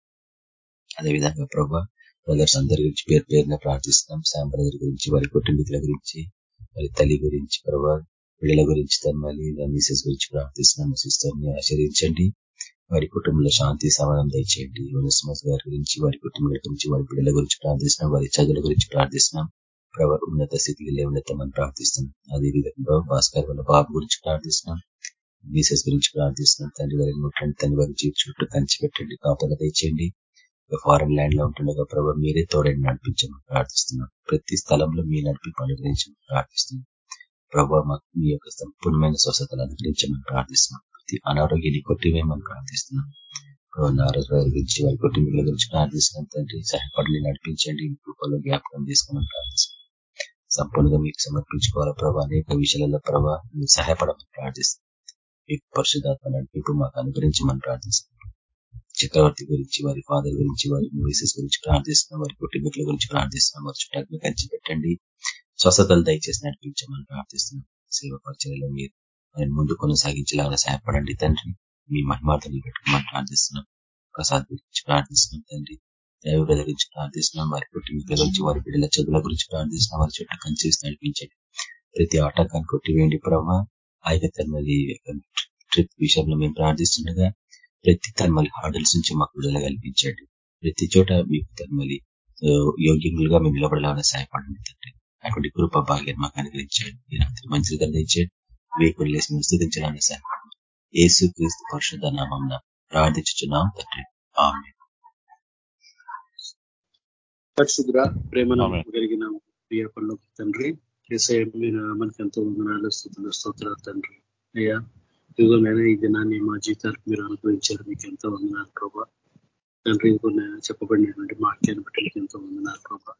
Speaker 3: అదేవిధంగా ప్రభా బ్రదర్స్ అందరి గురించి పేరు పేరున ప్రార్థిస్తున్నాం. శాం బ్రదర్ గురించి వారి కుటుంబీకుల గురించి వారి తల్లి గురించి ప్రభా పిల్లల గురించి తమ్మలి మిసెస్ గురించి ప్రార్థిస్తున్నాం సిస్టర్ని వారి కుటుంబంలో శాంతి సమాధానం దయచేయండి. యోనస్మస్ గారి గురించి వారి కుటుంబం గురించి వారి పిల్లల గురించి ప్రార్థిస్తున్నాం. వారి చదువుల గురించి ప్రార్థిస్తున్నాం. ప్రభా ఉన్నత స్థితికి లేవనెత్తమని ప్రార్థిస్తున్నాం. అదేవిధంగా భాస్కర్ వాళ్ళ బాబు గురించి ప్రార్థిస్తున్నాం. మిసెస్ గురించి ప్రార్థిస్తున్నాం. తండ్రి వారి ముట్టండి. తండ్రి వారి జీవి చుట్టూ కంచి పెట్టండి. కాపల దయచేయండి. ఫారెన్ ల్యాండ్లో ఉంటుండగా ప్రభావ మీరే తోడని నడిపించమని ప్రార్థిస్తున్నాం. ప్రతి స్థలంలో మీ నడిపి అనుగ్రహించమని ప్రార్థిస్తున్నాం. ప్రభావ మాకు మీ యొక్క సంపూర్ణమైన స్వస్థతలు అనుగ్రహించమని ప్రార్థిస్తున్నాం. ప్రతి అనారోగ్యాన్ని కొట్టివేయమని ప్రార్థిస్తున్నాం. ఆరోగ్య గురించి వారి కుటుంబీకుల గురించి ప్రార్థిస్తున్నాం తండ్రి సహాయపడని నడిపించండి. కృపలో జ్ఞాపకం చేసుకోమని ప్రార్థిస్తున్నాం. సంపూర్ణంగా మీకు సమర్పించుకోవాలా ప్రభా? అనేక విషయాలలో ప్రభా మీరు సహాయపడమని ప్రార్థిస్తున్నాం. మీకు పరిశుధాత్మ నడిపింపు మాకు అనుగ్రహించమని ప్రార్థిస్తున్నాం. చక్రవర్తి గురించి వారి ఫాదర్ గురించి వారి మిసెస్ గురించి ప్రార్థిస్తున్నాం. వారి కుటుంబీకుల గురించి ప్రార్థిస్తున్నాం. వారి చుట్టాలను కంచి పెట్టండి. స్వస్థతలు దయచేసి నడిపించమని ప్రార్థిస్తున్నాం. సేవ పరిచయలో మీరు ఆయన ముందు కొనసాగించేలాగా సహాయపడండి. తండ్రి మీ మహిమార్థాన్ని పెట్టుకోమని ప్రార్థిస్తున్నాం. ప్రసాద్ గురించి ప్రార్థిస్తున్నాం తండ్రి. దైవ గురించి ప్రార్థిస్తున్నాం. వారి కుటుంబీకుల గురించి వారి బిడ్డల చదువుల గురించి ప్రార్థిస్తున్నాం. వారి చుట్టూ కంచేసి నడిపించండి. ప్రతి ఆటంకాన్ని కొట్టివేయండి ప్రభావ ఆయన యొక్క ట్రిప్ విషయంలో మేము ప్రార్థిస్తుండగా ప్రతి తన్మలి హార్డల్స్ నుంచి మాకు విడుదల కల్పించండి. ప్రతి చోట మీకు తన్మలి యోగ్యములుగా మేము నిలబడాలని సహాయపడండి తండ్రి. అటువంటి కృప భాగ్యం మాకు అనుగ్రహించండి. ఈ రాత్రి మంచి వేకులు లేసి మేము స్థుతించడానికి సహాయపడండి ఏసు క్రీస్తు పరిశుద్ధ నామం ప్రార్థించున్నాం తండ్రి. ఆమె
Speaker 4: పరిశుద్ర ప్రేమ కలిగిన ప్రియ పనులు తండ్రి మనకి ఎంతో వందనాలు స్థుతులు స్తోత్రాలు తండ్రి. అయ్యా ఇదిగోనైనా ఈ దినాన్ని మా జీవితాలకు మీరు అనుగ్రహించారు మీకు ఎంతో వందనాలు ప్రభా. తండ్రి ఇదిగోనైనా చెప్పబడినటువంటి వాక్యాన్ని బట్టి మీకు ఎంతో వందనాలు ప్రభా.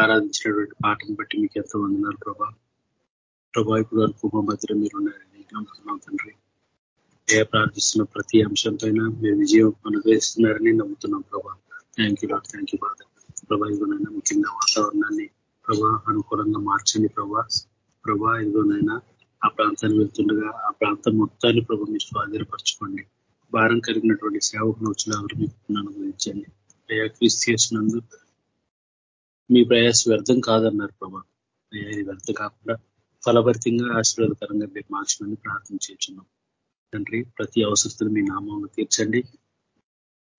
Speaker 4: ఆరాధించినటువంటి పాటను బట్టి మీకు ఎంతో వందనాలు ప్రభా. ప్రభా ఇప్పుడు వరకు మా మధ్య మీరు ఉన్నారని తండ్రి. ఏ ప్రార్థిస్తున్న ప్రతి అంశంతో మీరు విజయం అనుగ్రహిస్తున్నారని నమ్ముతున్నాం ప్రభా. Thank you Lord thank you బాధ ప్రభా ఇదిగోనైనా ముఖ్యంగా వాతావరణాన్ని ప్రభా అనుకూలంగా మార్చండి ప్రభా. ప్రభా ఇదిగోనైనా ఆ ప్రాంతాన్ని వెళ్తుండగా ఆ ప్రాంతం మొత్తాన్ని ప్రభు మీరు స్వాధీనపరచుకోండి. భారం కలిగినటువంటి సేవకులు వచ్చిన మీకు అనుగ్రహించండి. అయ్యా క్రీస్తు మీ ప్రయాస వ్యర్థం కాదన్నారు ప్రభా. అయ్యా ఇది వ్యర్థం కాకుండా ఫలభరితంగా ఆశీర్వాదకరంగా మీరు మార్చమని ప్రార్థన చేస్తున్నాం. తండ్రి ప్రతి అవసరతను మీ నామంలో తీర్చండి.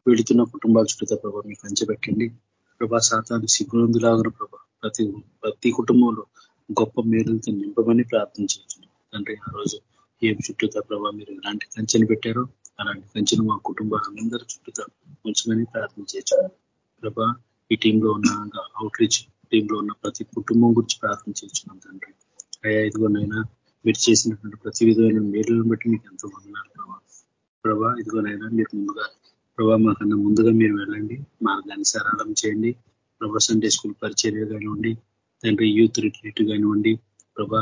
Speaker 4: వెళుతున్న కుటుంబాల చుట్టూ ప్రభా మీకు పంచబెట్టండి ప్రభా శాతాన్ని సిగ్గునందులాగిన ప్రభా ప్రతి ప్రతి కుటుంబంలో గొప్ప మేలులతో నింపమని ప్రార్థన చేస్తున్నాం. తండ్రి ఆ రోజు ఏం చుట్టూతా ప్రభా మీరు ఎలాంటి కంచెను పెట్టారో అలాంటి కంచెను మా కుటుంబాలందరూ చుట్టూతా ఉంచమని ప్రార్థన చేస్తున్నాం. ప్రభా ఈ టీంలో ఉన్న అవుట్ రీచ్ టీంలో ఉన్న ప్రతి కుటుంబం గురించి ప్రార్థన చేస్తున్నాం తండ్రి. అయ్యా ఇదిగోనైనా మీరు చేసినటువంటి ప్రతి విధమైన మేలులను బట్టి మీకు ఎంతో వందనాలు ప్రభా. ప్రభా ఇదిగోనైనా మీరు ముందుగా ప్రభా మాకన్నా ముందుగా మీరు వెళ్ళండి. మార్గాన్ని సరళం చేయండి. ప్రభా సండే స్కూల్ పరిచర్య కానివ్వండి తండ్రి యూత్ రిట్రీట్ కానివ్వండి ప్రభా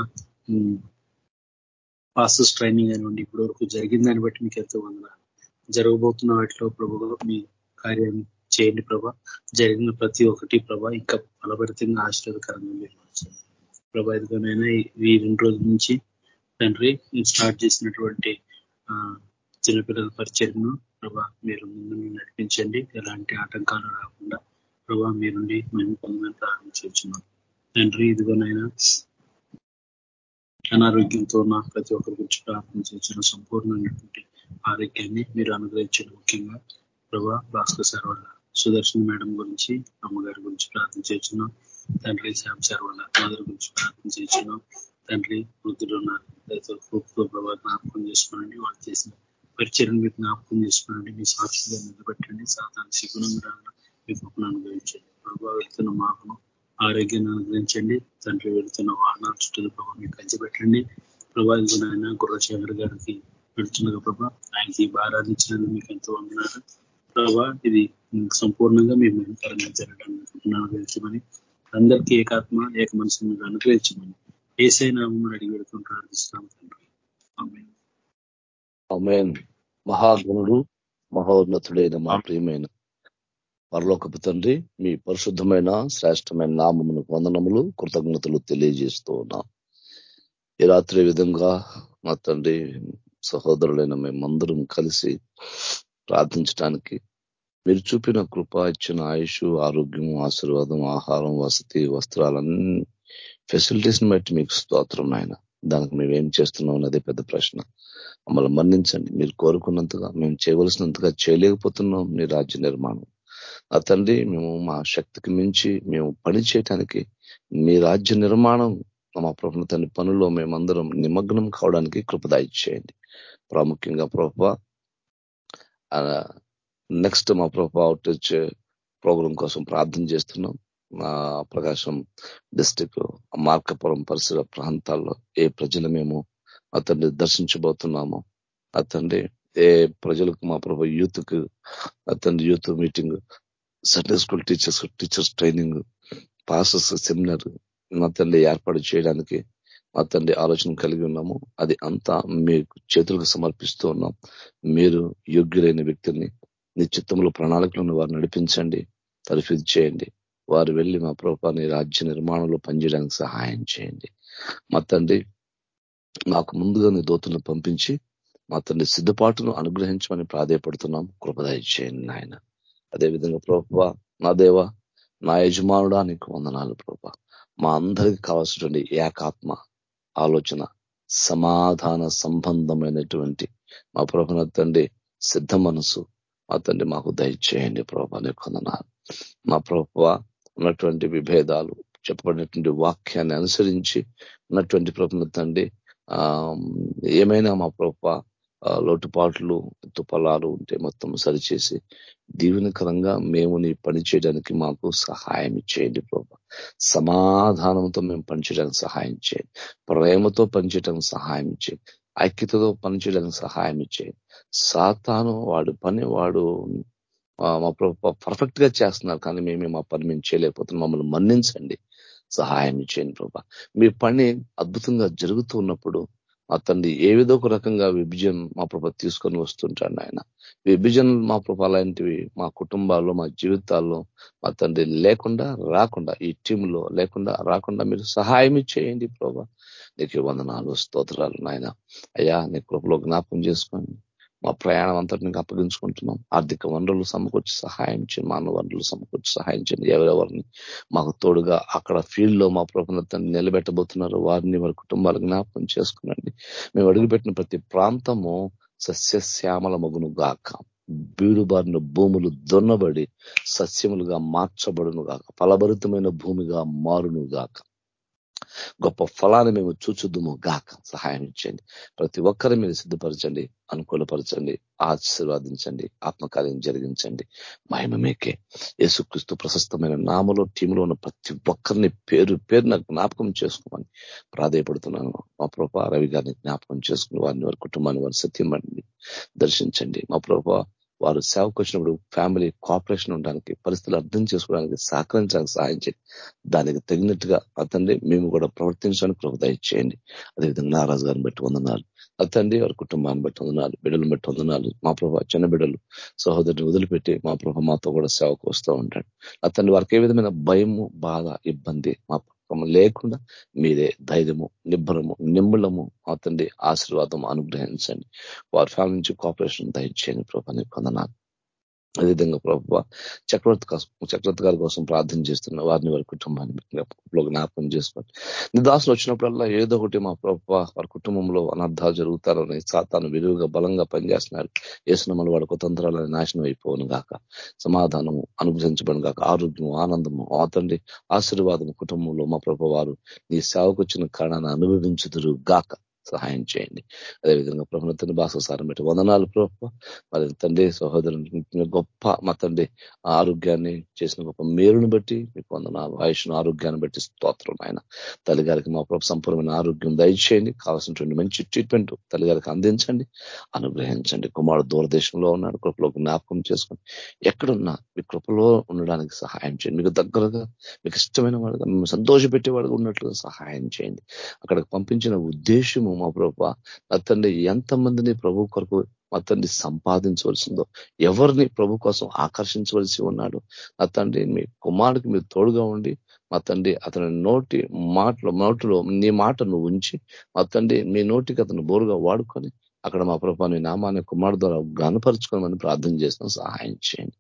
Speaker 4: పాస్టర్స్ ట్రైనింగ్ కానివ్వండి ఇప్పటి వరకు జరిగిన దాన్ని బట్టి మీకు ఎంతో వందనాలు. జరగబోతున్న వాటిలో ప్రభు మీ కార్యం చేయండి ప్రభా. జరిగిన ప్రతి ఒక్కటి ప్రభా ఇంకా బలపరితంగా ఆశీర్వాదకరంగా మీరు ప్రభా ఇదిగోనైనా ఈ రెండు రోజుల నుంచి తండ్రి స్టార్ట్ చేసినటువంటి చిన్నపిల్లల పరిచయను ప్రభా మీరు ముందు నడిపించండి. ఎలాంటి ఆటంకాలు రాకుండా ప్రభా మీరుండి మేము పొందమని ప్రారంభించున్నాం తండ్రి ఇదిగోనైనా అనారోగ్యంతో నా ప్రతి ఒక్కరి గురించి ప్రార్థించిన సంపూర్ణమైనటువంటి ఆరోగ్యాన్ని మీరు అనుగ్రహించండి. ముఖ్యంగా ప్రభా భాస్కర్ సార్ వల్ల సుదర్శన్ మేడం గురించి అమ్మగారి గురించి ప్రార్థించున్నాం తండ్రి శ్యామ్ వల్ల మదర్ గురించి ప్రార్థించున్నాం తండ్రి వృద్ధులు ఉన్నారు. ప్రభావ జ్ఞాపకం చేసుకోనండి వాళ్ళు చేసిన పరిచయం మీరు జ్ఞాపకం చేసుకోనండి మీ సాక్షిగా నిలబెట్టండి. సాధారణ సిగుణంగా మీ గొప్పను అనుగ్రహించండి. ప్రభావ వెళ్తున్న మాకును ఆరోగ్యాన్ని అనుగ్రహించండి. తండ్రి వెళుతున్న వాహనాల చుట్టూ ప్రభావ మీకు కంచిపెట్టండి ప్రభావితున్న ఆయన గుర్రశేఖర్ గారికి వెళుతున్నగా ప్రభా. ఆయనకి ఆరాధించినందుకు మీకు ఎంతో వందనాలు. ప్రభా ఇది సంపూర్ణంగా మేము తరంగా జరగడానికి అనుగ్రహించమని అందరికీ ఏకాత్మ ఏక మనసు మీరు అనుగ్రహించమని ఏసైనా అడిగి పెడుతూ ప్రార్థిస్తున్నాం తండ్రి.
Speaker 5: మహాగుణుడు మహోన్నతుడైన మా ప్రియమైన పరలోకపు తండ్రి మీ పరిశుద్ధమైన శ్రేష్టమైన నామమును వందనములు కృతజ్ఞతలు తెలియజేస్తూ ఉన్నాం. ఈ రాత్రి విధంగా మా తండ్రి సహోదరులైన మేమందరం కలిసి ప్రార్థించడానికి మీరు చూపిన కృప ఇచ్చిన ఆయుష్ ఆరోగ్యం ఆశీర్వాదం ఆహారం వసతి వస్త్రాలన్నీ ఫెసిలిటీస్ని బట్టి మీకు స్తోత్రం నాయన. దానికి మేమేం చేస్తున్నాం అన్నదే పెద్ద ప్రశ్న. మమ్మల్ని మన్నించండి. మీరు కోరుకున్నంతగా మేము చేయవలసినంతగా చేయలేకపోతున్నాం మీ రాజ్య నిర్మాణం. ఆ తండ్రి మేము మా శక్తికి మించి మేము పని చేయటానికి మీ రాజ్య నిర్మాణం మా ప్రభుత్వ తండ్రి పనుల్లో మేమందరం నిమగ్నం కావడానికి కృపదాయి చేయండి ప్రాముఖ్యంగా ప్రభ నెక్స్ట్ మా ప్రభా అవుట్ ప్రోగ్రాం కోసం ప్రార్థన చేస్తున్నాం. మా ప్రకాశం డిస్టిక్ మార్కపురం పరిసర ప్రాంతాల్లో ఏ ప్రజలు మేము అతన్ని దర్శించబోతున్నాము అతండి ఏ ప్రజలకు మా ప్రభు యూత్కు అతని youth meeting Sunday school teachers teachers training passes seminar మా తండ్రి ఏర్పాటు చేయడానికి మా తండ్రి ఆలోచన కలిగి ఉన్నాము. అది అంతా మీకు చేతులకు సమర్పిస్తూ ఉన్నాం. మీరు యోగ్యులైన వ్యక్తుల్ని నిశ్చిత్తంలో ప్రణాళికలను వారు నడిపించండి తరఫీదు చేయండి. వారు వెళ్ళి మా ప్రభుత్వాన్ని రాజ్య నిర్మాణంలో పనిచేయడానికి సహాయం చేయండి. మా తండ్రి మాకు ముందుగా నీ దోతులను పంపించి మా తండ్రి సిద్ధపాటును అనుగ్రహించమని ప్రాధాయపడుతున్నాం. కృపదయ చేయండి నాయన. అదేవిధంగా ప్రభా నా దేవ నా యజమానుడా నీకు వందనాలు ప్రభా మా అందరికి కావాల్సినటువంటి ఏకాత్మ ఆలోచన సమాధాన సంబంధమైనటువంటి మా ప్రభున తండ్రి సిద్ధ మనసు అతన్ని మాకు దయచేయండి ప్రభా నీకు వందనాలు మా ప్రభావ ఉన్నటువంటి విభేదాలు చెప్పబడినటువంటి వాక్యాన్ని అనుసరించి ఉన్నటువంటి ప్రభుత్వ తండ్రి ఆ ఏమైనా మా ప్రభావ లోటుపాట్లు తుపలాలు ఉంటే మొత్తం సరిచేసి దీవెనకరంగా మేము నీ పని చేయడానికి మాకు సహాయం చేయండి ప్రభా. సమాధానంతో మేము పనిచేయడానికి సహాయం చేయండి. ప్రేమతో పనిచేయడానికి సహాయం చేయండి. ఐక్యతతో పనిచేయడానికి సహాయం ఇచ్చే. సాతాను వాడు పని వాడు మా ప్రభు పర్ఫెక్ట్గా చేస్తున్నారు కానీ మేము మా పని మేము చేయలేకపోతున్నాం. మమ్మల్ని మన్నించండి. సహాయం ఇచ్చేయండి ప్రభా. మీ పని అద్భుతంగా జరుగుతూ ఉన్నప్పుడు మా తండ్రి ఏ విధో ఒక రకంగా విభజన మా ప్రభ తీసుకొని వస్తుంటాడు ఆయన విభజన మా ప్రభ అలాంటివి మా కుటుంబాల్లో మా జీవితాల్లో మా తండ్రి లేకుండా రాకుండా ఈ టీంలో లేకుండా రాకుండా మీరు సహాయం ఇచ్చేయండి ప్రభా. నీకు వందనాలు స్తోత్రాలు నాయన. అయ్యా నీ కృపలో జ్ఞాపకం చేసుకోండి మా ప్రయాణం అంతా నీకు అప్పగించుకుంటున్నాం. ఆర్థిక వనరులు సమకూర్చి సహాయం చేయండి మానవ వనరులు సమకూర్చి సహాయం చేయండి. ఎవరెవరిని మాకు తోడుగా అక్కడ ఫీల్డ్లో మా ప్రభుత్వాన్ని నిలబెట్టబోతున్నారు వారిని వారి కుటుంబాలు జ్ఞాపకం చేసుకునండి. మేము అడుగుపెట్టిన ప్రతి ప్రాంతము సస్యశ్యామల మగును గాక. బీడుబారిన భూములు దొన్నబడి సస్యములుగా మార్చబడును గాక. ఫలభరితమైన భూమిగా మారును గాక. గొప్ప ఫలాన్ని మేము చూచుద్దుము గాక. సహాయం ఇచ్చండి ప్రతి ఒక్కరిని మీరు సిద్ధపరచండి అనుకూలపరచండి ఆశీర్వాదించండి ఆత్మకార్యం జరిగించండి. మహిమ మీకే. యేసుక్రీస్తు ప్రశస్తమైన నామలో టీంలో ఉన్న ప్రతి ఒక్కరిని పేరు పేరు నాకు జ్ఞాపకం చేసుకోమని ప్రాధాయపడుతున్నాను. మా ప్రభా రవి గారిని జ్ఞాపకం చేసుకుని వారిని వారి కుటుంబాన్ని వారి సత్యమని దర్శించండి. మా ప్రభా వారు సేవకు వచ్చినప్పుడు ఫ్యామిలీ కోఆపరేషన్ ఉండడానికి పరిస్థితులు అర్థం చేసుకోవడానికి సహకరించడానికి సహాయం చేయండి. దానికి తగినట్టుగా అతండి మేము కూడా ప్రవర్తించడానికి కృపదయ చేయండి. అదేవిధంగా నారాజు గారిని బట్టి వందనాలు. అతండి వారి కుటుంబాన్ని బట్టి వందనాలు బిడ్డలను బట్టి వందనాలు. మా ప్రభావ చిన్న బిడ్డలు సహోదరుని వదిలిపెట్టి మా ప్రభావ మాతో కూడా సేవకు వస్తూ ఉంటాడు. అతన్ని వారికి ఏ విధమైన భయము బాధ ఇబ్బంది మా లేకుండా మీరే ధైర్యము నిబ్బరము నిమ్ములము అతండి ఆశీర్వాదం అనుగ్రహించండి. వారి ఫ్యామిలీ నుంచి కోఆపరేషన్ దయచేయండి ప్రభాని పొందనాలు అదేవిధంగా ప్రభావ చక్రవర్తి కోసం చక్రవర్తి గారి కోసం ప్రార్థన చేస్తున్న వారిని వారి కుటుంబాన్ని జ్ఞాపకం చేసుకోండి. నిదాసులు వచ్చినప్పుడల్లా ఏదో ఒకటి మా ప్రభావ వారి కుటుంబంలో అనర్థాలు జరుగుతారని సాతాను విలువగా బలంగా పనిచేస్తున్నారు. వేసినమని వాడి కుతంత్రాలని నాశనం అయిపోను గాక. సమాధానము అనుభవించబడి గాక. ఆరోగ్యము ఆనందము అతండి ఆశీర్వాదము కుటుంబంలో మా ప్రభావ వారు నీ సేవకు వచ్చిన కారణాన్ని అనుభవించుదురు గాక. సహాయం చేయండి. అదేవిధంగా ప్రభుత్వ భాషసారం పెట్టి. వందనాలు ప్రభు. మరి తండ్రి సహోదరుని గొప్ప మా తండ్రి ఆరోగ్యాన్ని చేసిన గొప్ప మేలును బట్టి మీకు వందనాలు. ఆయుష్ను ఆరోగ్యాన్ని బట్టి స్తోత్రం ఆయన. తల్లిగారికి మా ప్రభు సంపూర్ణమైన ఆరోగ్యం దయచేయండి. కావాల్సినటువంటి మంచి ట్రీట్మెంట్ తల్లిగారికి అందించండి. అనుగ్రహించండి. కుమారుడు దూరదేశంలో ఉన్నాడు. కృపలో జ్ఞాపకం చేసుకొని ఎక్కడున్నా మీ కృపలో ఉండడానికి సహాయం చేయండి. మీకు దగ్గరగా మీకు ఇష్టమైన వాడుగా మేము సంతోషపెట్టేవాడుగా ఉన్నట్లుగా సహాయం చేయండి. అక్కడికి పంపించిన ఉద్దేశము మా ప్రభు. అతండి ఎంతమందిని ప్రభు కొరకు అతన్ని సంపాదించవలసిందో ఎవరిని ప్రభు కోసం ఆకర్షించవలసి ఉన్నాడు. అతండి మీ కుమారుడికి మీరు తోడుగా ఉండి మా తండ్రి అతని నోటి మాటలు నోటిలో నీ మాటను ఉంచి మా తండ్రి మీ నోటికి అతను బోరుగా వాడుకొని అక్కడ మా ప్రభా నీ నామాన్ని కుమార్ ద్వారా గనపరుచుకోమని ప్రార్థన చేస్తాం సహాయం చేయండి.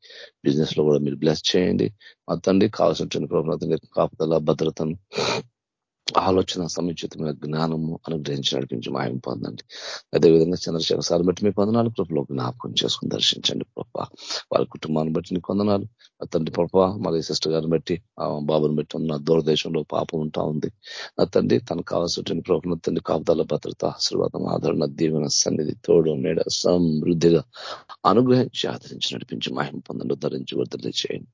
Speaker 5: బిజినెస్లో కూడా మీరు బ్లెస్ చేయండి. మా తండ్రి కావాల్సినటువంటి ప్రభుత్వ కాపుదల భద్రతను ఆలోచన సముచితమైన జ్ఞానము అనుగ్రహించి నడిపించి మాయం పొందండి. అదేవిధంగా చంద్రశేఖర్ సార్ బట్టి మీ పొందనాలు కృపలో జ్ఞాపకం చేసుకుని దర్శించండి ప్రభ. వారి కుటుంబాన్ని బట్టి నీ కొందనాలు. తండ్రి ప్రభ మళ్ళీ సిస్టర్ గారిని బట్టి బాబుని బట్టి ఉన్న దూరదేశంలో పాపం ఉంటా ఉంది. నా తండ్రి తనకు కావాల్సిన ప్రభుత్వ తండ్రి కాపుదాల భద్రత ఆశీర్వాదం ఆదరణ దీవెన సన్నిధి తోడు మేడ సమృద్ధిగా అనుగ్రహించి ఆదరించి నడిపించి మహిమ పొందండి. ధరించి వర్ధలి చేయండి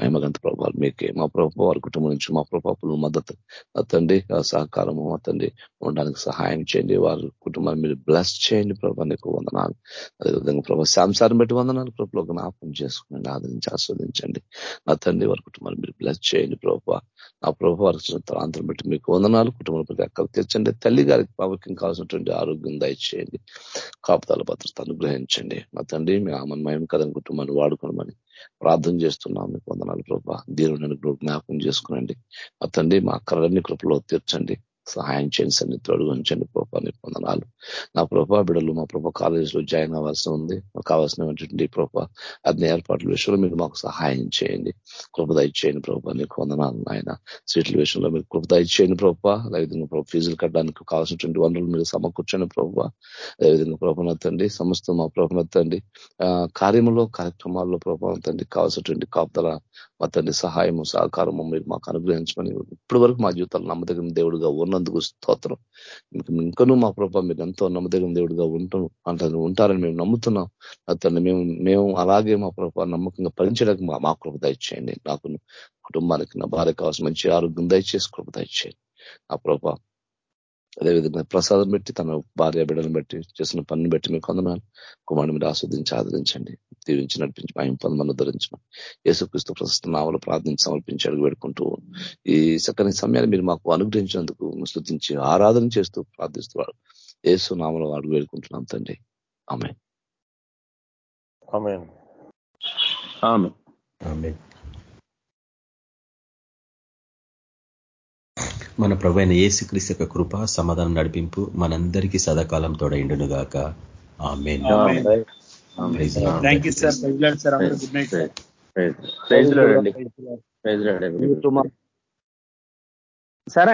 Speaker 5: మహిమగంత ప్రభావాలు మీకే. మా ప్రభావ వారి కుటుంబం నుంచి మా ప్రభావం మద్దతు. తండ్రి సహకారము తండ్రి ఉండడానికి సహాయం చేయండి. వారి కుటుంబాన్ని మీరు బ్లెస్ చేయండి ప్రభా. నీకు వందనాలు. అదేవిధంగా ప్రభా సంసారం పెట్టి వందనాలు ప్రభుత్వ జ్ఞాపం చేసుకుని ఆదరించి ఆస్వాదించండి. నా తండ్రి వారి కుటుంబాన్ని మీరు బ్లెస్ చేయండి ప్రభావ నా ప్రభు వారికి ప్రాంతం పెట్టి మీకు వందనాలు. కుటుంబం ప్రతి అక్కలు తెచ్చండి తల్లి గారికి ప్రాముఖ్యం కావాల్సినటువంటి ఆరోగ్యం దయచేయండి. కాపుతాల భద్రత అనుగ్రహించండి. నా తండ్రి మీ ఆమెను మయం కదని కుటుంబాన్ని వాడుకోమని ప్రార్థన చేస్తున్నాం మీకు వందనాలు ప్రభా. దేవుని జ్ఞాపకం చేసుకునండి. మా మా అక్కర్లన్నీ కృపలో తీర్చండి. సహాయం చేయండి సన్ని తోడు ఉంచండి ప్రభాని పొందనాలు నా ప్రభా బిడలు మా ప్రభా కాలేజీలో జాయిన్ అవ్వాల్సి ఉంది. మాకు కావాల్సినటువంటి ప్రభా అన్ని ఏర్పాట్ల విషయంలో మీరు మాకు సహాయం చేయండి. కృపద ఇచ్చేయండి ప్రభా నీకు వందనాలు ఆయన సీట్ల విషయంలో మీరు కృపద ఇచ్చేయండి ప్రభా. అదేవిధంగా ప్రభు ఫీజులు కట్టడానికి కావాల్సినటువంటి వనరులు మీరు సమకూర్చండి ప్రభా. అదేవిధంగా ప్రభనతండి సమస్త మా ప్రభనతండి కార్యములో కార్యక్రమాల్లో ప్రభావంతండి కావాల్సినటువంటి కాపుదల మా సహాయము సహకారము మీరు మాకు అనుగ్రహించమని ఇప్పటి వరకు మా జీవితాలు నమ్మదగిన దేవుడుగా ఉన్నందుకు స్తోత్రం. ఇంకనూ మా ప్రభావ మీరు ఎంతో నమ్మదగిన దేవుడుగా ఉంటాం అంటే ఉంటారని మేము నమ్ముతున్నాం. అతన్ని మేము మేము అలాగే మా ప్రభావ నమ్మకంగా పరించడానికి మా మా కృప దయచేయండి. నాకు కుటుంబానికి నా భార్య కావాల్సిన మంచి ఆరోగ్యం దయచేసి కృప దయచేయండి. ఆ ప్రభావ అదేవిధంగా ప్రసాదం పెట్టి తన భార్య బిడ్డను బట్టి చేసిన పనిని బట్టి మీకు కొందనాలు కుమారుని మీరు ఆస్వాదించి ఆదరించండి. దీవించి నడిపించి ఆయన పొందమని ధరించమని యేసుక్రీస్తు ప్రశస్త నావలు ప్రార్థించి సమర్పించి అడుగు పెట్టుకుంటూ ఈ చక్కని సమయాన్ని మీరు మాకు అనుగ్రహించినందుకు శృతించి ఆరాధన చేస్తూ ప్రార్థిస్తున్నాడు యేసు నామలో అడుగు వేడుకుంటున్నాం తండ్రి. ఆమె
Speaker 3: మన ప్రభు అయిన ఏసుక్రీస్తు యొక్క కృప సమాధానం నడిపింపు మనందరికీ సదాకాలం తోడైండును గాక ఆమె
Speaker 2: సరే